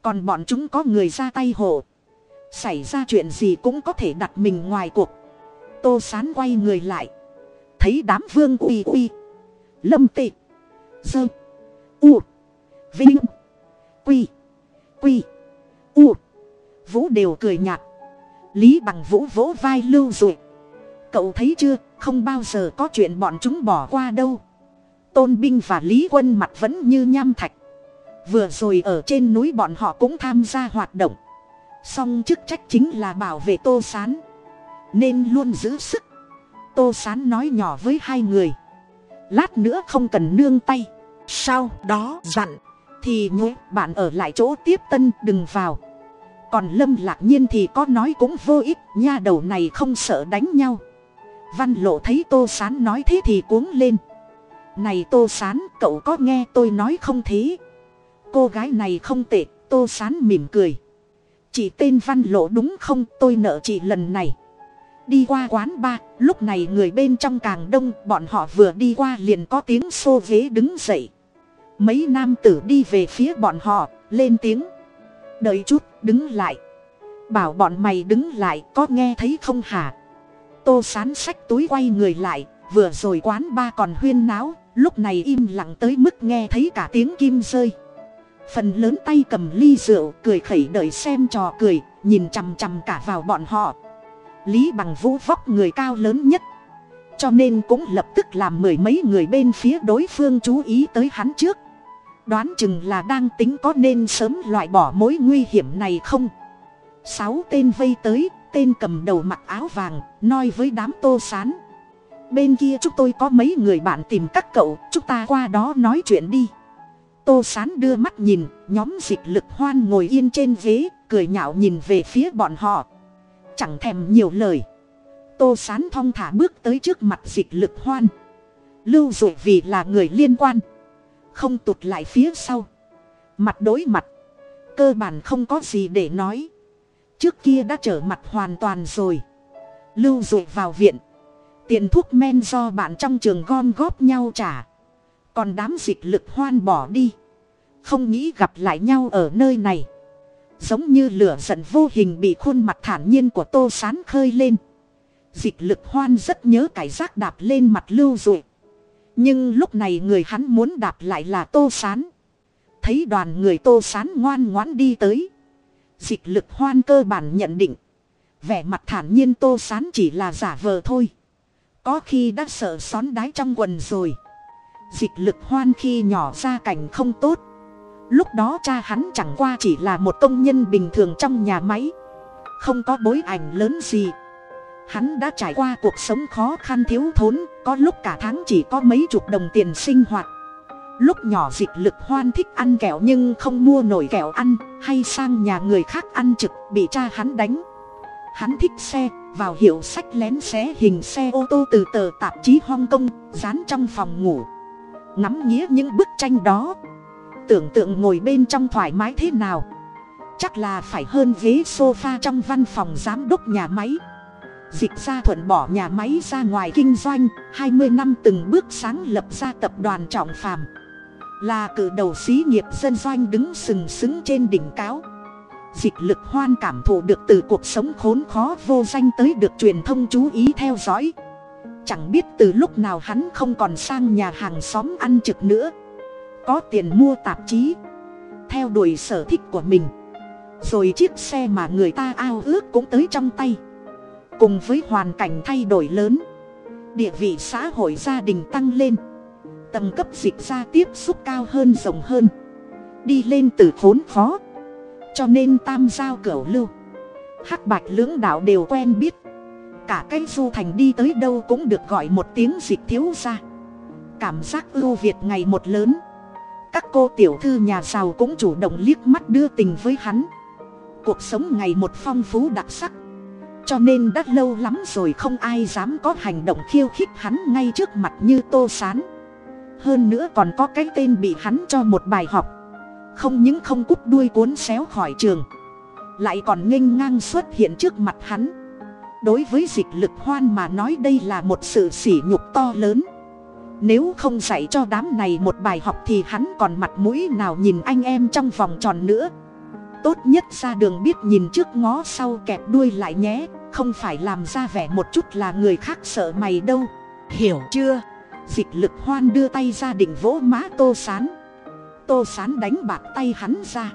S1: Còn bọn chúng có người ra tay hộ. Xảy ra chuyện gì cũng có thể đặt mình ngoài cuộc. Tô sán quay người lại. Thấy đám vương uy uy. Lâm tị. Dơ. U. Vinh. Quy. Quy. U. Vũ đều cười nhạt. Lý bằng vũ vỗ vai lưu ruột cậu thấy chưa, không bao giờ có chuyện bọn chúng bỏ qua đâu. Tôn binh và lý quân mặt vẫn như nham thạch. Vừa rồi ở trên núi bọn họ cũng tham gia hoạt động. Song chức trách chính là bảo vệ tô s á n nên luôn giữ sức. Tô s á n nói nhỏ với hai người. Lát nữa không cần nương tay.
S2: Sau đó dặn,
S1: thì nhớ bạn ở lại chỗ tiếp tân đừng vào. Còn lâm lạc nhiên thì có nói cũng vô ích, nha đầu này không sợ đánh nhau văn lộ thấy tô s á n nói thế thì cuống lên. Này tô s á n cậu có nghe tôi nói không thế? Cô gái này không tệ, tô s á n mỉm cười. Chị tên văn lộ đúng không? Tôi nợ chị lần này. Đi qua quán ba lúc này người bên trong càng đông, bọn họ vừa đi qua liền có tiếng xô ghế đứng dậy. Mấy nam tử đi về phía bọn họ, lên tiếng. Đợi chút, đứng lại. Bảo bọn mày đứng lại, có nghe thấy không hả? Tô sán sách túi quay người lại, vừa rồi quán ba còn huyên náo, lúc này im lặng tới mức nghe thấy cả tiếng kim rơi. Phần lớn tay cầm ly rượu, cười khẩy đợi xem trò cười, nhìn chằm chằm cả vào bọn họ. Lý bằng vũ vóc người cao lớn nhất, cho nên cũng lập tức làm mười mấy người bên phía đối phương chú ý tới hắn trước. Đoán chừng là đang tính có nên sớm loại bỏ mối nguy hiểm này không? Sáu tên vây tới tên cầm đầu mặc áo vàng nói với đám tô sán. Bên kia chúng tôi có mấy người bạn tìm các cậu, chúng ta qua đó nói chuyện đi. Tô sán đưa mắt nhìn, nhóm dịch lực hoan ngồi yên trên ghế, cười nhạo nhìn về phía bọn họ. Chẳng thèm nhiều lời. Tô sán thong thả bước tới trước mặt dịch lực hoan. Lưu dụ vì là người liên quan, không tụt lại phía sau. Mặt đối mặt, cơ bản không có gì để nói trước kia đã trở mặt hoàn toàn rồi. Lưu dụ vào viện. Tiền thuốc men do bạn trong trường gom góp nhau trả. Còn đám dịch lực hoan bỏ đi. Không nghĩ gặp lại nhau ở nơi này. Giống như lửa giận vô hình bị khuôn mặt thản nhiên của tô sán khơi lên. Dịch lực hoan rất nhớ cải giác đạp lên mặt lưu dụi nhưng lúc này người hắn muốn đạp lại là tô sán. Thấy đoàn người tô sán ngoan ngoãn đi tới dịch lực hoan cơ bản nhận định. Vẻ mặt thản nhiên tô sán chỉ là giả vờ thôi. Có khi đã sợ xón đái trong quần rồi. Dịch lực hoan khi nhỏ ra cảnh không tốt. Lúc đó cha hắn chẳng qua chỉ là một công nhân bình thường trong nhà máy. Không có bối ảnh lớn gì. Hắn đã trải qua cuộc sống khó khăn thiếu thốn, có lúc cả tháng chỉ có mấy chục đồng tiền sinh hoạt lúc nhỏ dịch lực hoan thích ăn kẹo nhưng không mua nổi kẹo ăn, hay sang nhà người khác ăn trực, bị cha hắn đánh. Hắn thích xe, vào hiệu sách lén xé hình xe ô tô từ tờ tạp chí hong kong, dán trong phòng ngủ. Ngắm nghĩa những bức tranh đó. Tưởng tượng ngồi bên trong thoải mái thế nào. Chắc là phải hơn ghế sofa trong văn phòng giám đốc nhà máy. Dịch ra thuận bỏ nhà máy ra ngoài kinh doanh, hai mươi năm từng bước sáng lập ra tập đoàn trọng phàm là cử đầu xí nghiệp dân doanh đứng sừng sững trên đỉnh cáo. Dịch lực hoan cảm thụ được từ cuộc sống khốn khó vô danh tới được truyền thông chú ý theo dõi. Chẳng biết từ lúc nào hắn không còn sang nhà hàng xóm ăn trực nữa. Có tiền mua tạp chí, theo đuổi sở thích của mình. Rồi chiếc xe mà người ta ao ước cũng tới trong tay. Cùng với hoàn cảnh thay đổi lớn, địa vị xã hội gia đình tăng lên tầm cấp dịch ra tiếp xúc cao hơn, rộng hơn, đi lên từ khốn khó. Cho nên tam giao cửu lưu, hắc bạch lưỡng đạo đều quen biết. Cả cái du thành đi tới đâu cũng được gọi một tiếng dịch thiếu ra cảm giác ưu việt ngày một lớn. Các cô tiểu thư nhà giàu cũng chủ động liếc mắt đưa tình với hắn. Cuộc sống ngày một phong phú đặc sắc. Cho nên đã lâu lắm rồi không ai dám có hành động khiêu khích hắn ngay trước mặt như tô sán hơn nữa còn có cái tên bị hắn cho một bài học. Không những không cúp đuôi cuốn xéo khỏi trường, lại còn nghênh ngang xuất hiện trước mặt hắn. Đối với dịch lực hoan mà nói đây là một sự sỉ nhục to lớn. Nếu không dạy cho đám này một bài học thì hắn còn mặt mũi nào nhìn anh em trong vòng tròn nữa. Tốt nhất ra đường biết nhìn trước ngó sau kẹp đuôi lại nhé, không phải làm ra vẻ một chút là người khác sợ mày đâu.
S2: Hiểu chưa?
S1: Dịch lực hoan đưa tay ra định vỗ má tô sán. Tô sán đánh bạc tay hắn ra.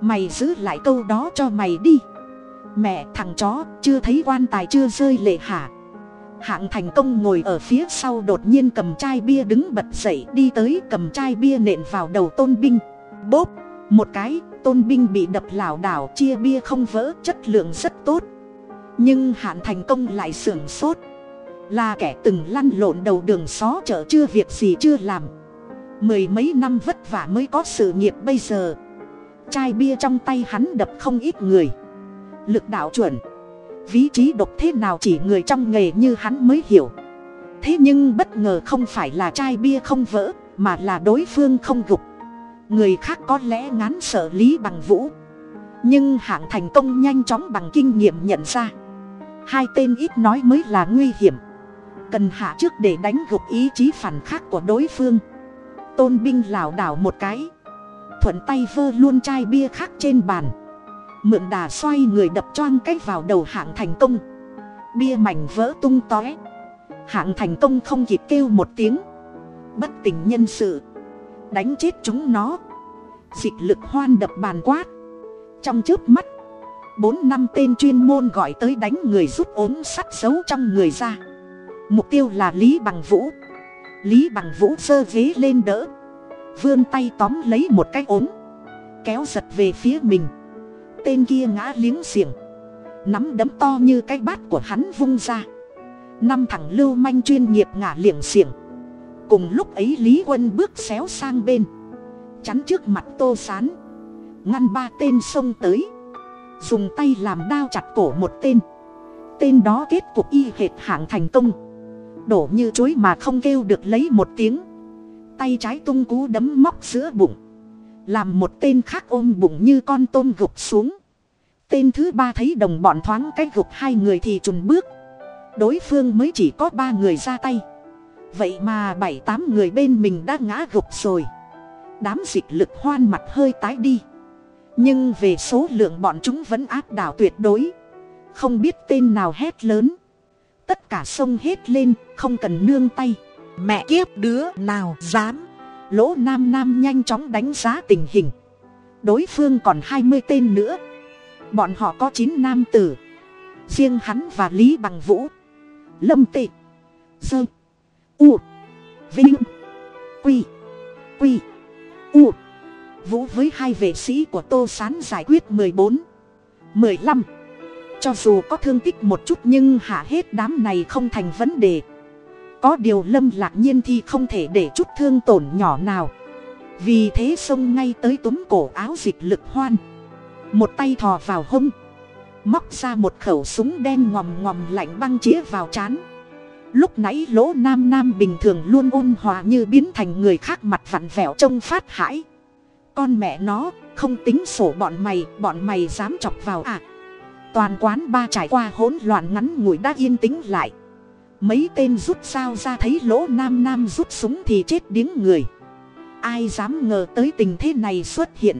S1: Mày giữ lại câu đó cho mày đi. Mẹ, thằng chó, chưa thấy quan tài chưa rơi lệ hả? Hạng thành công ngồi ở phía sau đột nhiên cầm chai bia đứng bật dậy đi tới cầm chai bia nện vào đầu tôn binh. Bốp, một cái, tôn binh bị đập lảo đảo, chia bia không vỡ, chất lượng rất tốt. Nhưng hạn thành công lại sưởng sốt là kẻ từng lăn lộn đầu đường xó chợ chưa việc gì chưa làm. Mười mấy năm vất vả mới có sự nghiệp bây giờ. Chai bia trong tay hắn đập không ít người. Lực đạo chuẩn. Ví trí độc thế nào chỉ người trong nghề như hắn mới hiểu. Thế nhưng bất ngờ không phải là chai bia không vỡ, mà là đối phương không gục. Người khác có lẽ ngán sợ lý bằng vũ. Nhưng hạng thành công nhanh chóng bằng kinh nghiệm nhận ra. Hai tên ít nói mới là nguy hiểm cần hạ trước để đánh gục ý chí phản khắc của đối phương. Tôn binh lảo đảo một cái. Thuận tay vơ luôn chai bia khác trên bàn. Mượn đà xoay người đập choang cách vào đầu hạng thành công. Bia mảnh vỡ tung tóe. Hạng thành công không kịp kêu một tiếng. Bất tỉnh nhân sự. Đánh chết chúng nó. Dịch lực hoan đập bàn quát. Trong trước mắt, bốn năm tên chuyên môn gọi tới đánh người rút ốm sắt giấu trong người ra mục tiêu là lý bằng vũ. Lý bằng vũ giơ ghế lên đỡ. Vươn tay tóm lấy một cái ốm. Kéo giật về phía mình. Tên kia ngã liếng xiềng. Nắm đấm to như cái bát của hắn vung ra. Năm thằng lưu manh chuyên nghiệp ngả liệng xiềng. Cùng lúc ấy lý quân bước xéo sang bên. Chắn trước mặt tô sán. Ngăn ba tên xông tới. Dùng tay làm đao chặt cổ một tên. Tên đó kết cục y hệt hạng thành công đổ như chối mà không kêu được lấy một tiếng. Tay trái tung cú đấm móc giữa bụng. Làm một tên khác ôm bụng như con tôm gục xuống. Tên thứ ba thấy đồng bọn thoáng cái gục hai người thì trùn bước. Đối phương mới chỉ có ba người ra tay. Vậy mà bảy tám người bên mình đã ngã gục rồi. Đám dịch lực hoan mặt hơi tái đi. Nhưng về số lượng bọn chúng vẫn áp đảo tuyệt đối. Không biết tên nào hét lớn tất cả sông hết lên, không cần nương tay.
S2: Mẹ kiếp, đứa nào dám?
S1: Lỗ nam nam nhanh chóng đánh giá tình hình. Đối phương còn hai mươi tên nữa. Bọn họ có chín nam tử. Riêng hắn và lý bằng vũ. Lâm tị. Dơ. U. Vinh. Quy. Quy. U. Vũ với hai vệ sĩ của tô sán giải quyết mười bốn, mười lăm cho dù có thương tích một chút nhưng hạ hết đám này không thành vấn đề. Có điều lâm lạc nhiên thì không thể để chút thương tổn nhỏ nào. Vì thế xông ngay tới túm cổ áo dịch lực hoan. Một tay thò vào hông. Móc ra một khẩu súng đen ngòm ngòm lạnh băng chĩa vào chán. Lúc nãy lỗ nam nam bình thường luôn ôn hòa như biến thành người khác mặt vặn vẹo trông phát hãi. Con mẹ nó, không tính sổ bọn mày bọn mày dám chọc vào à? Toàn quán ba trải qua hỗn loạn ngắn ngủi đã yên tĩnh lại. Mấy tên rút sao ra thấy lỗ nam nam rút súng thì chết điếng người. Ai dám ngờ tới tình thế này xuất hiện.